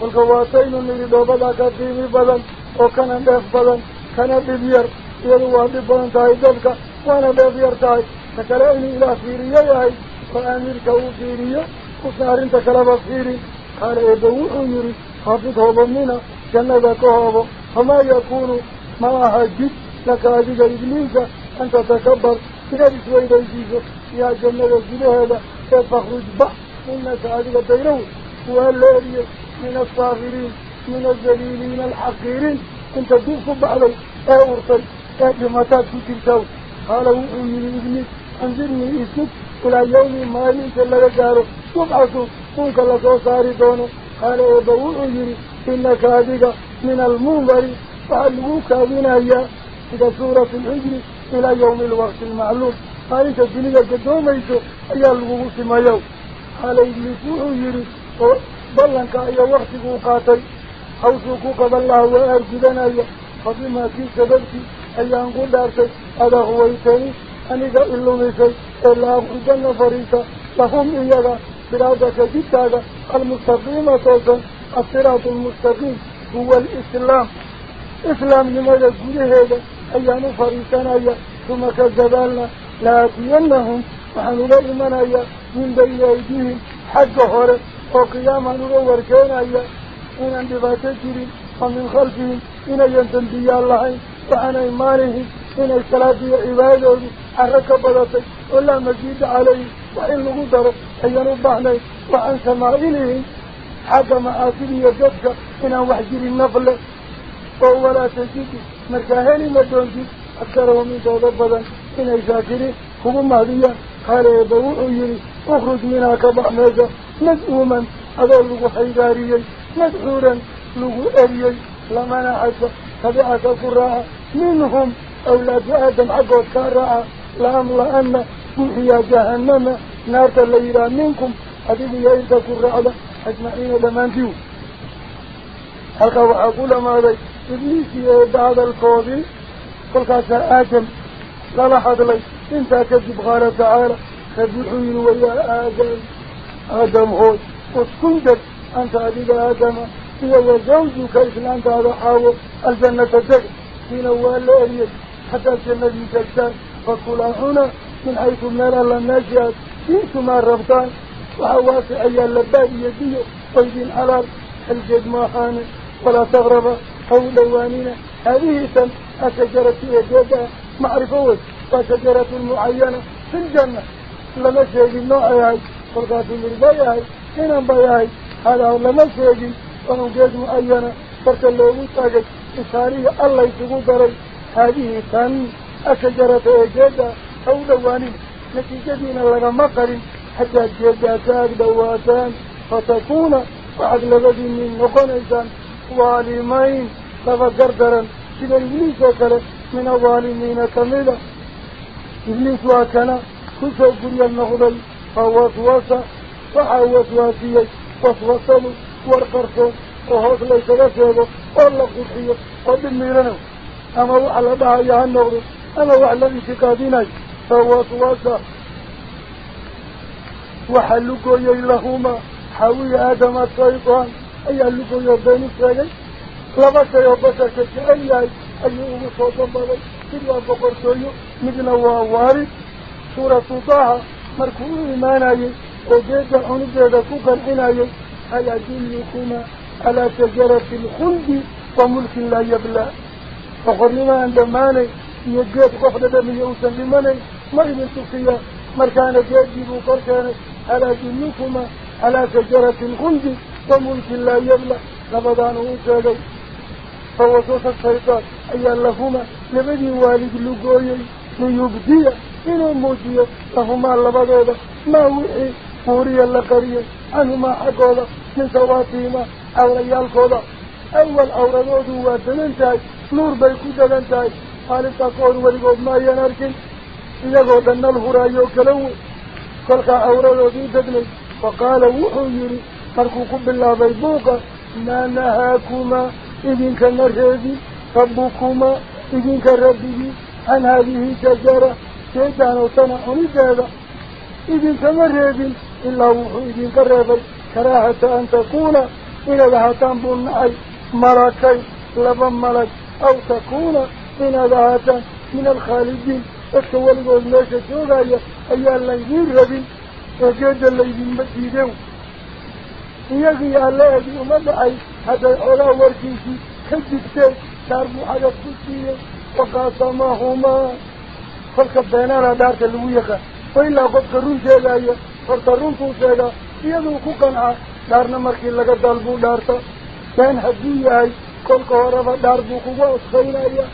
والقواتين من دوبة لا كقيمي بدن وكان بدن كان ببير. يدوى ببن تاي دبك وأنا ببير تاي. فكرأني إلى فيريا ياي. فأميرك وفيريا وصار انت كلام فيري. قال إبوه يري حافظه بمنا جنة كهوبه فما يكون. معها جد لك أجد إبليس. أن تتكبر إلى بسوي بيجيزه يا جنة الجنة هذا فاخرج بح إنك أجد بينه والذي من الصاغرين من الجليلين الحقيرين؟ انت دوف بعضي أورطي أجمتات تلتو قال وحي ابني أنزلني اسمك. إلى يوم ما ليس لك جاره يبعثوا كونك لسو ساري دونه قال إبوء يري إنك هذه من المنظر فعلوك بنايا. إذا سورة الحجر. إلى يوم الوقت المعلوم. قالت الدنيا قدوميسو أي الوقت ما يوم قال إبليس يري بلنك أي وقت قاتل حوصوك قبل الله وأرجدنا فبما في سببتي أيان قدرتي هذا هو يتني. أنك إلو ميسي إلا أخرجنا فريسا. لهم إياها صراطك جدك المستقيم توسا الصراط المستقيم. هو الإسلام. إسلام لماذا قد هذا أيان فريسان أيا ثم كذبالنا لاتينهم وحن من أيا من بين أيديهم حق هورا وقياما نور كان أيا إن انتباه تجري ومن خلفهم إن ينتنبي الله وعن إيمانهم إن الصلاة عباده حركة بلطي ولا مزيد عليه وإن قدر أن ينبحني وعن سمائلهم حتى معاصري يجدك إن وحجر النفل وهو لا مرتاهين ما دونك أكثر ومن تضبلا إن إذاكري هم مهديا قال يبوء يري أخرج منها كبع ماذا مدعوما أظلق حيداريا مدعورا لغو أريا لمن أحد تبعك قراء منهم أولاد آدم عقود كاراء لهم لأن محيا جهنم. نار الليلة منكم أدب يأيك قراء أجمعين لمن فيه هكذا أقول ماذا إبليس بعد الكوبي قل قاسا آدم لا لحظ لي. إنت كذب غارة تعالى خذوحين ويا آدم. آدم هو قد كنتك أنت أبيك آدم. إذا وزوجك إذن أنت أضحاوه الجنة تدك في نوال الأرية حتى الجنة تكتان فكل هنا من حيث نرى للناجئات إنتما الربطان وحواس أيال لبائي يديه طيب الحلال الجد ما خانه ولا تغربه أو دوانين هذه سن الشجرة الجودة معرفة وشجرة معينة في الجنة. لما شيء نوعها فرقات المربيها هنا بيها هذا لما شيء ونوجد معينة. فرق الله متاجد إساري الله يتقوك علي هذه سم الشجرة الجودة أو دوانين نتيجة من الله مقر حتى الجودة ساق دواتان فتكون بعد لغد من نقن ظالمين تفكردرا كذا إبليس وكلا من الظالمين كمدا إبليس وكلا كسو قريا النغضي فوسوس وحاوسواسيي وسوسلوا وارقرسوا وهوس ليس لسيبه. والله قرحيه ودميرنه أما وعلى بها يهان نغضي أما وعلى انتقاديني فوسوس وحلقوا لهما حاوي آدم الشيطان. أي حلقوا بين الشيء لما سيبسك كأي أي أمسوطا بلي كلا بقرتوي مثل ووارد سورة طه مركو إيماناي وجيد عنجد كوكا عناي هل أدلكما على شجرة الخلد وملك لا يبلى فقرنا عندماني يجيد قفل دمي يوسن لمني ما إذن تفيا مركان جيد بقرتاني على جنكما على شجرة الخلد. وملك لا يبلى رمضان وشاقي فوسوس الشيطان. أي لهما. لبدي والد لقوي. ليبدي. إنه موجي لهما لبدودا ما وحي فوريا لقريا عنهما حقودا من سواتهما. أوليال كودا أول أوردود وادننتاي نور بيكو دلنتاي خالد تقول ولقود ما ينركن إذا قودنا الهرايو كلوه kolkaa awradoodii degnay faqaala wuxuu yidhi مركو بالله الله بيبوك ما نهاكما إذن كان الرجل ربكما إذن كان ربي عن هذه الشجرة شيطان وصنعون الجهد إذن كان الرجل إلا وحو إذن كان ربي كراهة أن تكون إلا لها تنبون أي مراكي لبا ملك أو تكون إلا لها من الخالدين. اكتوالي والناشة جوغاية أيها اللي يرغبين وجد اللي يمتدون ku siiyey waqaasamahumaa kolka beenaana dhaarta lagu yaqaan wa ilaa qofka run sheegaya horta runtuu sheegaa iyaduu ku qancaa dhaarna markii laga dalbuu dhaarta been hadduu yahay kolka horeba dhaar buu kugu adkaynaya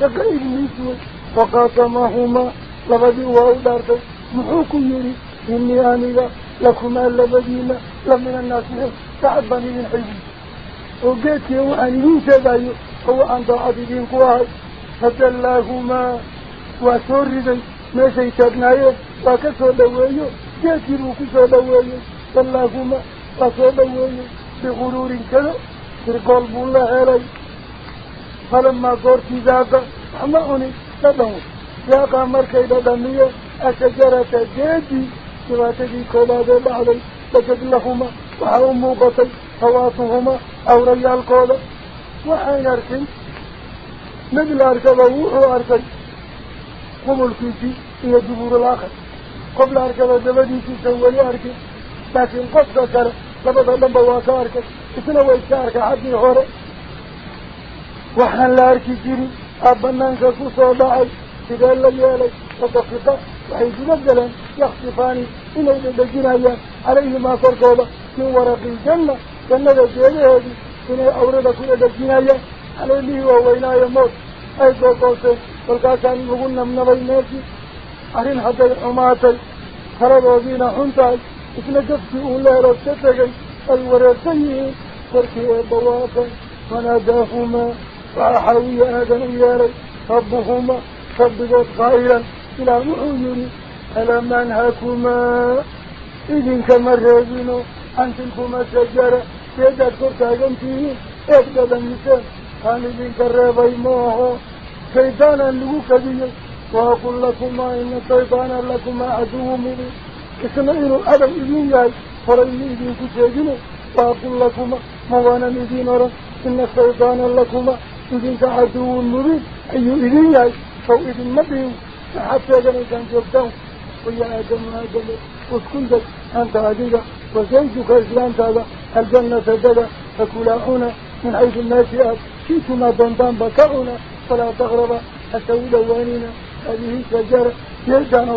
shaqa ibliis wey waqaasamahumaa labadii waa u dhaartay muxuu ku yidhi innii aniga لكم ألا بديلا لمن الناس تعب بني من حزن وقيت يو أن ينسى بايو هو أن ضعب دين قواهي حتى اللهم وثور رضي ما سيتبنا يو وكسو دوايو قيت يروكسو دوايو اللهما وثور دوايو بغرور كذا في قلب الله علي. فلما قرت ذاك حماني تدهو ذاك مركي دمية أشجرة جديد سواتذي كوباد بعض لكد لهما وحاو موقتي هواتهما أو ريال قولة وحاين أركن مجل أركب ووحو أركن قبل كيسي إلى جبور الآخر. قبل أركب دبدي في سوالي أركن لكن قد ذكر لبدا لبدا واسا أركن إثنى ويسا أركن حدي غوري وحاين لأركي جيري أبنان كسوس وضعي سيدان لم يالي وضفتا وحيث مبدلا يخصفان إلى الجناية عليه ما فرقوبة من ورق الجنة. جنة الجنة هذه إن أورد كل الجناية على اللي هو إلى يموت أيضا قوسين فالقاسة أن يقولنا من بينات أرين حتى الحماتة خرب وزينا حمتة إثنى جفت أولا رسلتك الورثيه فرقه بواقا فناداهما. فأحاوي آدم ياري ربهما. فبقوا قائلا wuxuu yidhi alam anhakumaa idinkama reebino can tilkuma shajara geedaad kor taagantihiin eed dhadhamiseen kaan idinka reebay maaho shaydaanaan lagu kadiyey waaqul lakumaa ina shaydaana lakumaa caduwu mubin isna inuu cadow idin yahay horay ma idinku sheegine waaqul lakuma ma waanan idiin oran ina shaydaana lakuma idinka caduwun mubiin ayuu idin yahay sow idinma dhihin maxaad sheeganaysaan joogtaan ويا آدم آدم اسكن دك أنت عديدة وزوجك إسلام هذا الجنة ددا فكلا هنا من حيث الناس شئتما دندان بكعنا فلا تغرب حتى ولواننا هذه شجرة يجعل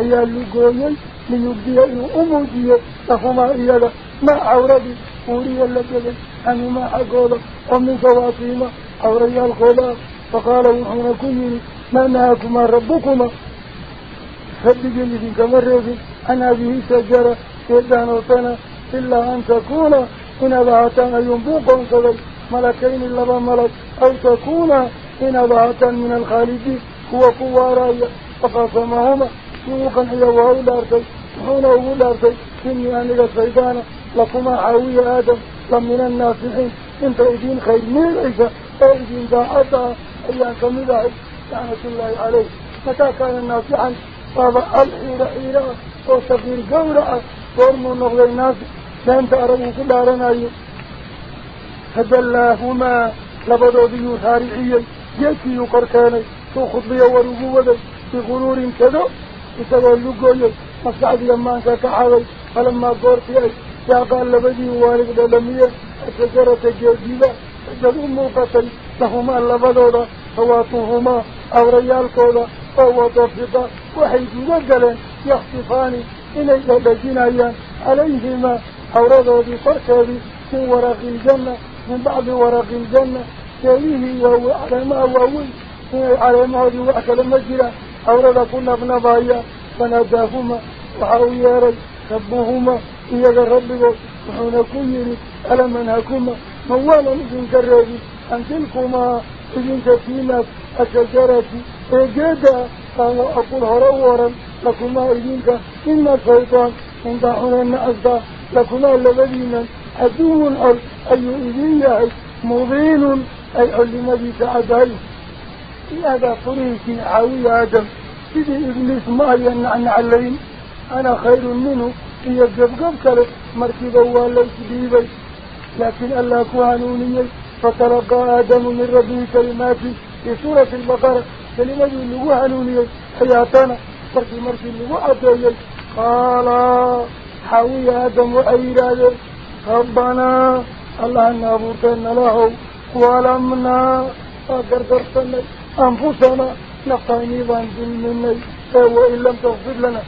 وطنا ففتكون أبنى قطان من الظالمين انت قدرتك ووسوسة وحال لقوي فهما الذي والي الشيطان هي لقوي ليبدي إنه أمودي فهما إيالا ما عوربي وري اللجل أن ما حقوله ومن سواتيما أو ريال خلا فقال وحنا كيري ما نهاكما ربكما فبقي لذي كمريضي أن هذه الشجرة يدان وطنا إلا أن تكون إن ضعتا ينبوقا صدر ملكين لبا ملك أو تكون إن ضعتا من الخالدين هو قوارايا فقاسمهما يوقا هي وأولارتي هنا أولارتي إني أنك الشيطان لكما حاوية آدم لمن الناسحين انت ايدين خير من عيسى ايدين داعتا ايان كمدعي لعنة الله عليه متى كان الناسحا بابا الحيرة حيرة وصغير قورة ورمو نغضي الناس لأنت أرمو كل أرناي فدلاهما لبدو ديو خارعيا يكي يقركاني تأخذ لي ورقوة في غرور يسألوا اللقوليو مصعد يمانكا كحاوي فلما قرت يأي يا قال لبدي والك للمية الشجرة الجديدة فجل أمه قتل لهما اللبدودة فواتوهما أو ريالكودة فهو ضفقة وحيث وقل يخطفاني إني لبجين أيان عليهما أو رضودي فركبي من ورق الجنة من بعض ورق الجنة كليه يهو على ما هو أول على ما هو أكل المجرى أورد كنا ابن بايا فناداهما وحاو يارد ربهما إياك ربك وحونا كنين من منهكما موالا نسين كرابي أن تلكما إذن كثينا الشجرة إجادا قالوا أقول هرورا لكما إذن كإن الفيطان إن دعونا النعزة لكما لبدينا. الأرض أي إذن يعي مبين أي علم ذي تعدالي يا ذا يادا قريك يا آدم سيدي إبليس ما ينعن علي أنا خير منه. إيا قبقب كلا مركبة أولي سبيبي لكن الله كهانوني فتلقى آدم من ربي كلمات في سورة البقرة. كلمة اللي هو هانوني حياتنا. تركي مركب اللي هو عدوي قالا حوي آدم وعير آدم. ربنا الله أن أبوتنا له. ولمنا أقرقرتنا أنفسنا نقاني وانزل من نيسا وإن لم تغفر لنا.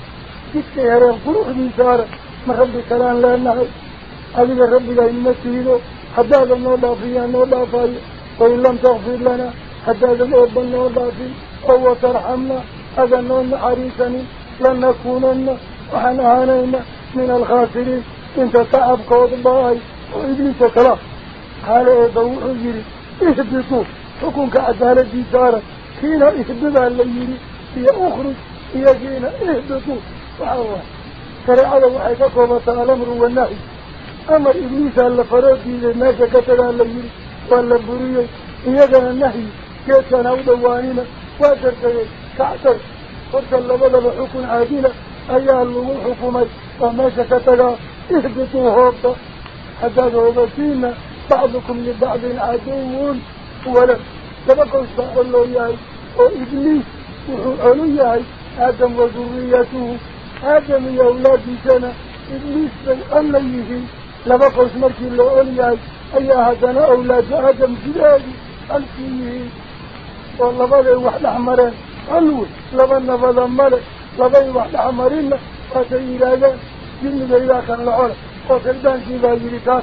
كيف يرى القروح من سارة. ما خلق كلام لأنها أليل رب لا يمسيه حتى هذا النور فيه النور فيه وإن لم تغفر لنا. حتى هذا فيه، بالنور لافي هو ترحمنا. هذا النور عريسني لن نكوننا وحنانينا من الخاسرين. إنت تعب قوض الله. وإبليس كلام قال يا ضوء جري اهدتوه حكمك أدالة جيسارة كينا إهددها الليلي هي أخرج هي كينا إهددو فعوة ترى على وحيكك ومطى الأمر والنهي أمر إبليس اللي فرادي للناس كتلا الليلي ولا بريه هي كان النهي. كيف كان أودوانينا واتر كيه كعتر. قلت الله بدل حكم عادلة أيها اللي حكمي وماسا كتلا إهددو هوبة حتى ذو بسينا بعضكم لبعض عدوون ولا لما قلت بقول له ياهي وإبليس وحوله ياهي آدم وذريته آدم يا أولادي سنة إبليس بل الله يهي. لما قلت مركي الله ألياهي أي أهدنا أولاد آدم جلالي ألفيه والله بلعي واحد أحمرين ألو لما نفذ مالك لبين واحد أحمرين فاتي إلاجا جن بإلاك العرب وفردان جيبا يريكاس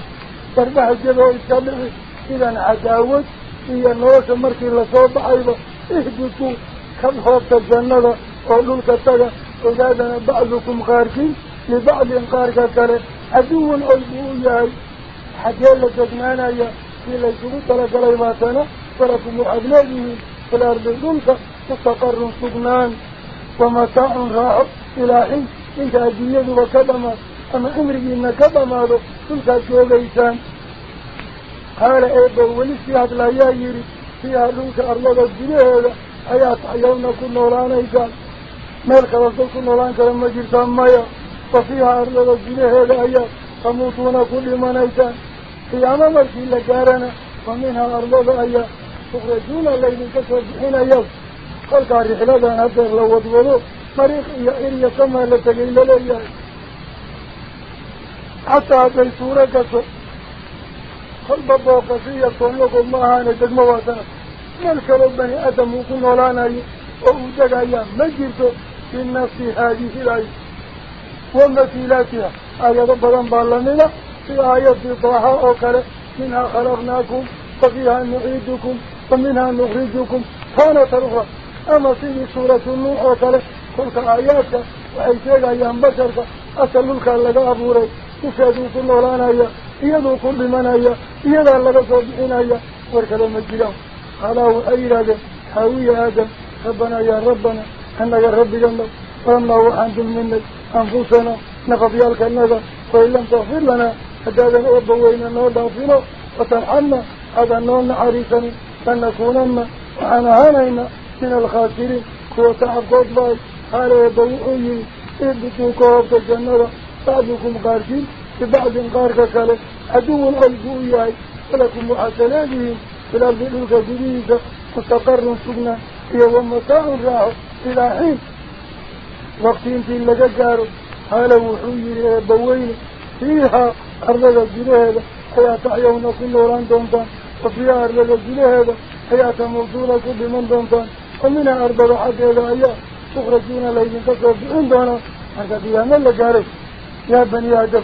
تربح الجبهة الكاملة إذا عداوت إيه النواشة مركي لصوب عيبا إهدتوا كم حبت الجنة قولوا الكتاجة إذا بعضكم قاركين لبعض قارك كالي أدو العلبو إياي حديا لجدنانا يا إلا شروط لجليباتنا فلكم أبنائي في الأرض الدولك تتقر سبنان ومساع رائع إلى حين إذا أدو يدو أما أمري إن كبما له تلك شوغيسان qaala eebba weli sii hadlayaa yidhi fiiha dhulka arlada gudaheeda ayaa taxyawna ku noolaanaysaan meel kala dad ku noolaan kara ma jirtaan maya wa fiiha arlada gudaheeda ayaa tamuutuuna ku dhimanaysaan qiyaamo markii la gaarana wa minhaa arlada ayaa tukhrajuuna laydinka soo bixinaya kolkaa rixladan haddeer la wadwado mariiq iyo irya samaa la tegay laleeyahay xataa hadday suuro gato هل بباقة فيه يطوم وقل ماها نجد مواتنا ملك ربني أدم وقل نولانا وقل أيام مجرد في النفس هذه الآية. ومثيلاتها آية ربنا بالله في آية ضاحة أخرى منها خلقناكم وفيها نعيدكم ومنها نخرجكم. فانا أخرى أما في سورة النوح أخرى قلت آياتك وأي شيء أيام بشرك أسألوك اللقاء أبو ريك تشاهدوا في أيام يدو كل من هي يدا لغا سوبين هي وركل مجيرا قال أو أي هذا هاوي آدم ربنا يا ربنا ان يا رب جنب فما هو عند من انفسنا نفضيال كنا فإن لم تغفر لنا حتى هذا هو بوينا نور دغفره وترحمنا هذا النور عريسا فلنكونن وحنا هانينا من الخاسرين كو تعب قد باي قال يا بوئي ابتوا كوابت الجنة بعدكم قارتين ببعض قارك قالوا عدو الغيبو إياي فلكم محسناتهم في الأرض الأولى جديدة مستقر سجنة. يوم ومطاع راه إلى حين. وقت انت إلا جاروا حالا وحوي بوين. فيها أرض الجلهدة حياة أحيون كل وران دونتان وفيها أرض الجلهدة حياة موصولة كل من دونتان ومنها أرض الحق إلى أيام. تخرجون لهم تكرر بإن دونا حتى فيها من لجارك يا بني آدم.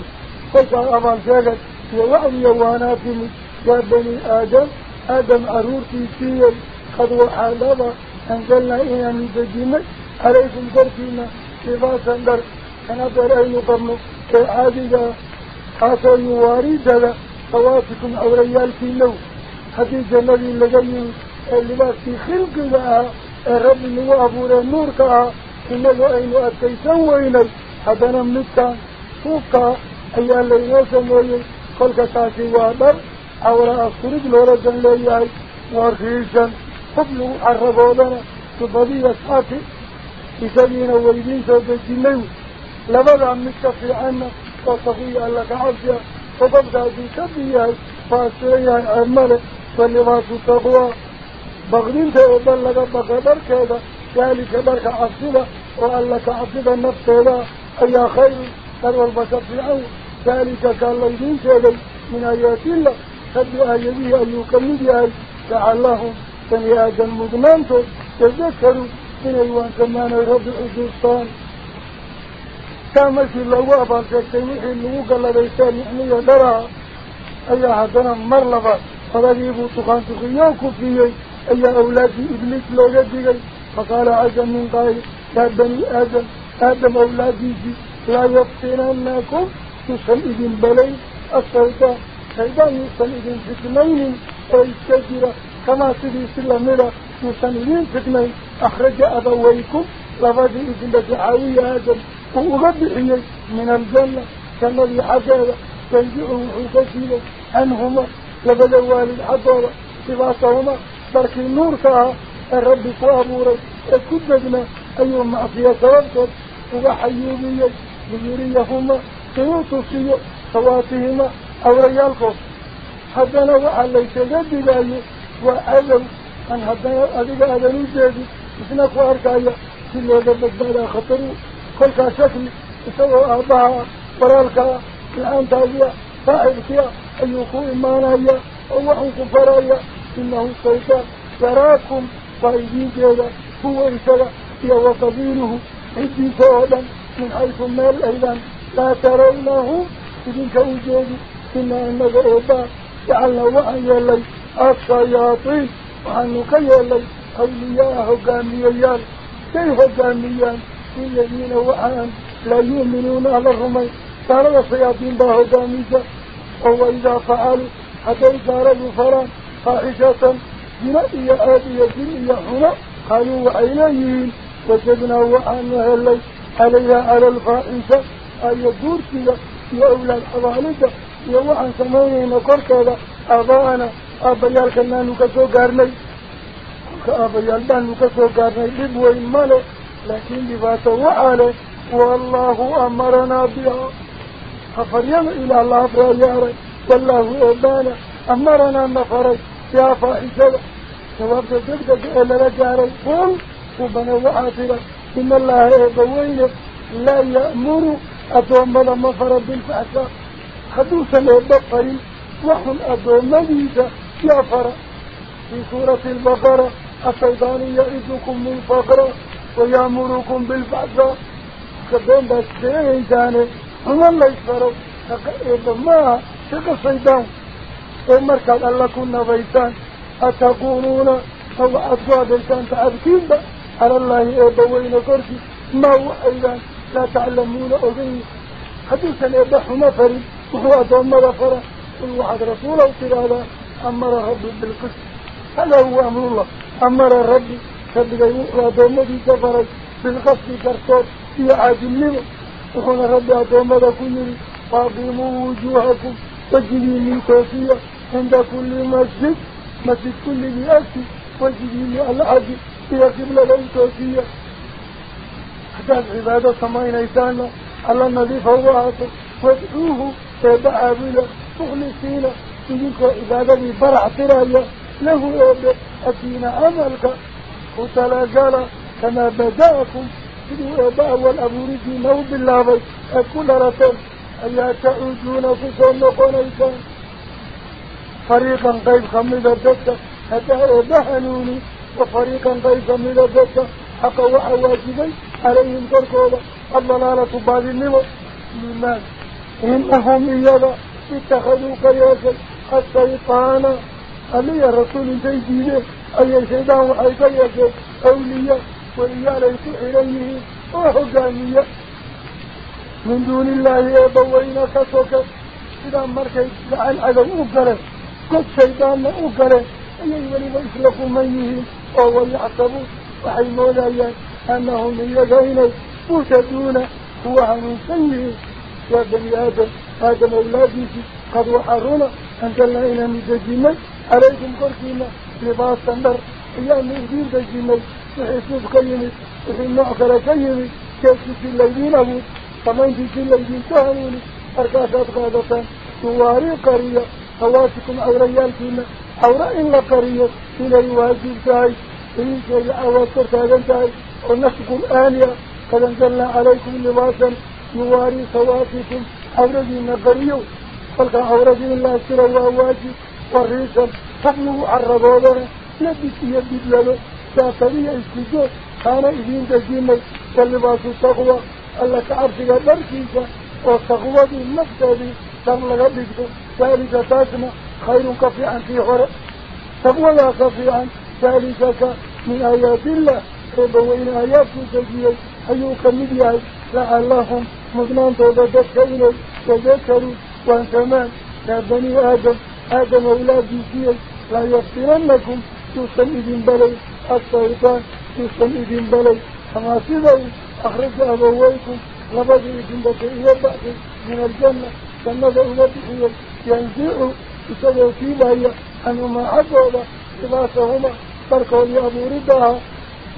فصل أمال شاكت وعلي واناتي من جابني آدم آدم أرورتي فيه قد وحالبا أنزلنا إنا من دجينة عليكم قرتينا كفاسا در أنا در أين قرن كعادي قاسا يواريد هذا قواتكم أو ريالتي لو. حديث جنبي لجين اللباسي خلق لها الرب اللي هو أبو رنور كها إنه أين أتكي سوينا حدنا منتا فوقها أيان لي يسمون كل كاسي وادر أورا أخرج لولا جنلي أي ورخيصا قبلوا عربونا تبضي أساتي إسانينا ويدين سبجينيو لبدا منك في عنا وصفي لك عبدا وببدا في كبيا فاسعي أعمال فلماس التقوى بغنين تأبدا لك بغدر كذا يعني ذلك برك عبدا وألك عبدا نفسه أي خير تروى البشر في عون. ذلك كان الذين شهدوا من آيات الله قد آياته أن يكمل يهي لعلهم سنيا جنب ضمانته تذكروا من أيوان كمان رب الحزيزان كان مثل الله أبارك السميح النووك الذي سامح لي درعا أي أحدنا مر لفا فذي بوتخان تخياكو فيه أي أولادي إبليس لو يدي فقال عجم من قائل يا بني آدم آدم أولادي لا يفتننكم تسمئذن بلي السوداء سوداء يسمئذن حكمين ويستجر كما سبي سلم له يسمئذن فتنين أخرج أبويكم لفضي إذن بجعاوي آدم وأغبئني من الجنة كما لحجارة تنجعوا حكسينه أنهما لبدوا للحضارة سباسهما برك النور فيها الرب فأبوري كدنا أيهم عصية سببتك وحيوبيك بيريهما قيوط فيه صواتهما أو ريالكم حدنا وعلى ليس جد الله وعلم أن حدنا أذيك هذا نجد إذن أكو أركايا كل يجبك بلا خطر كل شكل سوى أربعة فرالكا الآن تاليا فاعل فيا أيوكو إمانا يا أوحن كفرا إنه سيطا يراكم فايدين جيدا. هو إسلا يا وقبيله عدي سوالا من حيث مال أيضا. لا ترونه إذنك أجيب إن أنك أبا جعلنا وعيا لي الصياطين وعنك يا لي أولياءه قاميان كيف قاميان الذين وعان لا يؤمنون على الرمي ترى صياطين باه قاميجا هو إذا فعلوا حتى يجاربوا فران فاحشة جنائي آدي يجنئي هنا قالوا وعينيين وجدنا وعانها لي عليها على الفائشة أي دورسية يا أولى الحوالدة يا وحن سمينينا كل كذا أبانا أبيال كنا نكسو قارني أبيال دان نكسو قارني لبوي مالي لكن لباتوا عليه والله أمرنا بها. أفريم إلى الله برياري والله أبانا أمرنا أن النفري يا فائزة سواب جدك إلى رجاري قل وبنوا عاطرة إن الله يبوينه لا يأمره أدوما لما فرد الفحشاء حدوثا للبطرين وحن مليزة يا فرع في سورة البقرة. السيطان يعيدكم من فقرة ويأمركم بالفحشاء كدوما السيطان هم الله يسفروا حقا إدوما حقا السيطان أمرك لألكم نبيتان أتقولون أو أدوى بلتان تعبكين على الله إدوين كرسي. ما هو أيضا؟ لا تعلمون أغني حديثا إبا حمفري وهو أدوم مغفرة. كل واحد رسوله وطلالة أمر ربي بالقسط. هذا هو أمر الله. أمر ربي كبير يوحر أدوم مغي كفرك بالقسط كرتوت في عادل منه. وهنا ربي أدوم مغفري فاضموا وجوهكم وجلي من توفية عند كل مسجد مسجد كل مئاسي وجلي من العادل إلى قبل لن هذا عبادة سمعين إيسانا. الله النظيف هو عاطر وادعوه تبعابنا تخلصينا إذنك عبادة برع ترايا له أبدا أدينا عملك قتل جالا كما بدأكم. إذن أبا أول أبوريكي موب الله أكل رسل أن يتعودون في صنقون إيسان فريقا قيب خمد الدكة هذا أبا هنوني وفريقا قيب خمد الدكة حقا وحواجبين عليهم قرقودة الضلالة بعد النمو لله إن أهم إيضا اتخذوا قياسا. الشيطان أليا الرسول سيدينا أي شيطان وحي قياسا أولياء وإيا ليس إليه. وحقانية من دون الله يبوينا كسوكا إذا مركز لعل عدو أقرى قد شيطان ما أقرى أي ولي ويسلق ميه أو ويعتبوا وحي مولايا أنهم من يدين مرتدون هو عن سيه يا بني آدم آدم أولاديك قد وحرنا أنت اللعين من دجيمة عليكم قرقينا لباس النار. أيام من دين دجيمة وحسوب قيمة وفي النعفر قيمة كيف في الليلين أبو. فمن في الليلين تهلوني أركاسات قادتان تواري قرية. هواتكم أو ريالكم أو رأينا قرية إلى يواجب تاي إيجا يا أواتر تاي ونفق الآلية قد أنزلنا عليكم لباسا يواري سواتكم أورجي النقري فلقى أورجي الله سر الله واجي والريسا تبلغ عربابه يبت يبت له ساتلية استجوة كان إذين تجيمي كاللباس التقوى. ألا كعبتك بركيسا والتقوى دي المكتبي تبلغ بك. تاسمه خير كفيعا في غرق. تقوى لا كفي عن من آيات الله. صدوا إلى آيات سجيئة أيو كمدياي لعلهم مضمان طوضة دكتيني تذكروا وانتمان يا بني آدم آدم أولادي سيئة لا يفترنكم تسميدين بلي الصيطان تسميدين بلي. أما سيدي أخرج أبويكم لبضي جنبك إلى بعض من الجنة. جنة أولادي سيئة ينزعوا يسألوا في بايا أنهما عبوا لباسهما تركوا لأبو رضاها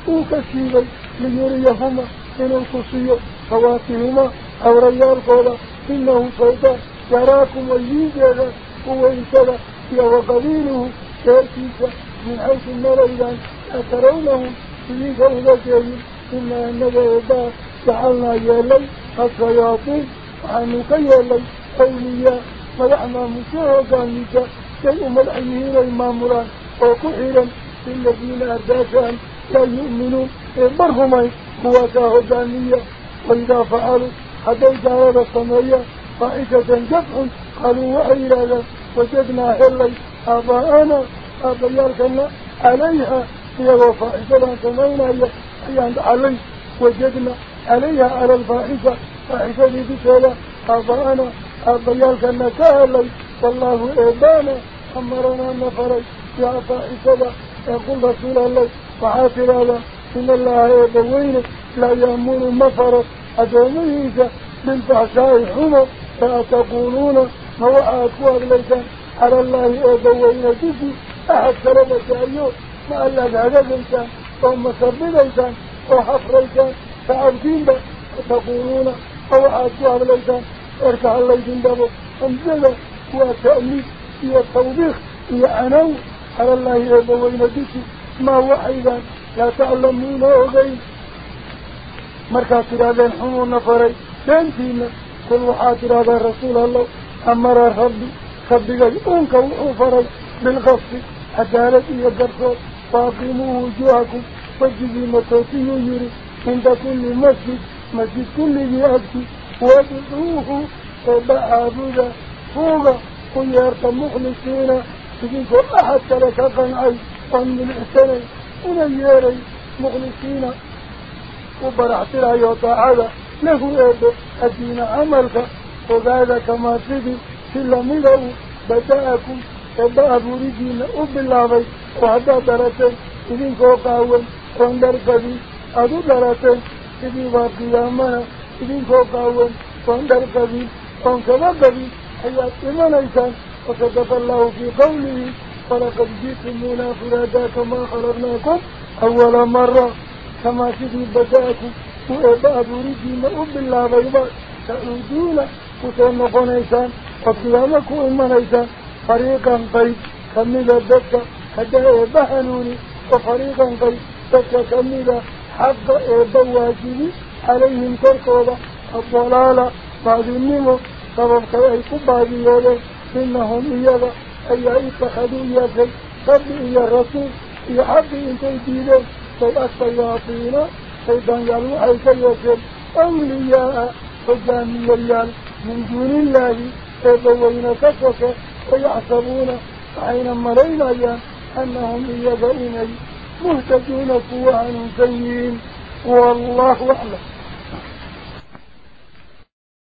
وكثيرا من يريهما من القصية خواتهما أو ريال قولا إنه صوتا يراكم وليد هذا هو إنسان يا وقليله شاكيسا من حيث المرأيان أترونهم فيك إذا جايب إما أن نجاهدا جعلنا يالي الصياطين وعنك يالي أولياء فلعنا مشاهدا نجا جاء ملعيه إلى المامران وكحيرا الذين أرداشان فالمؤمنون مرهما هو ذا عبانية وإذا فعلوا حتى جارة السماية فإذا جدع قالوا وعيلا وجدنا هلي أبا أبيالكنا عليها هي وفائزة لنسمينا هي عند علي وجدنا عليها على الفائزة. فائزة لبسها أبا أنا أبا أبيالكنا كهلي والله إبانا. أمرنا أن النفري يا فائزة. يقول رسول الله وحاصل هذا إن الله يبوينه لا يأمر المفر أدوميك من فحشاء الحمى فأتقولون ما هو أكوار ليسا على الله يبوينه جسي أحد سربك أيوه ما الله هذا ليسا وما سرب ليسا وحف الإنسان فأبدين با تقولون ما هو أكوار الإنسان اركع الله يجن دابو أنزل هو تأميك هي التوضيخ على الله يبوينه جسي ما وحيدا لا تعلمون غير مركز رابين حمو نفري. تنتينا كل وحات رابين رسول الله. أمر ربي. خبقا يؤنك وحفري بالغفر حتى لدي الدرسول فاقموا وجوهكم. فجدي مطوطي يري. عند كل مسجد. مسجد كل جهدك وادعوه. وبعا بودا فوضا قيارة مخلصين. تجيكم أحد تلك قنعي. أن من أسني أن يري مغلسين وبرحتها يطاع هذا له أبي أدين عملك. وهذا كما تدي في لمده بدأكم وبأبو أب الله وهذا درسي إذن فوقاول واندر قدي أدو درسي إذن وقيامنا إذن فوقاول واندر قدي وانكبا قدي حيات إمان أيسان وكذب الله في قوله فلقد جئتم ولا فرادا كما خلقناكم. أول مرة كما شدوا بدأكم. وإباد ورجي ما أب الله بيبار تأودون كتن فنيسان. أسلامك إمنيسان فريقا قيد كميلا دكا هدى إباهنوني وفريقا قيد دكا كميلا حق إبا واجيني عليهم كركوبة. الضلالة. بعد النمو سبب كيئي قبادي يولي إنهم إيادة أي اتخذوا يا زي ربي يا رسول يا حبي انتي ديني سي الشياطين سيدان يالو حيث يسل أولياء فجامي يال من دون الله يبوين كفك ويحسبون عين مرينا يال أنهم يبعيني مهتدون فوعن سيين والله أعلم.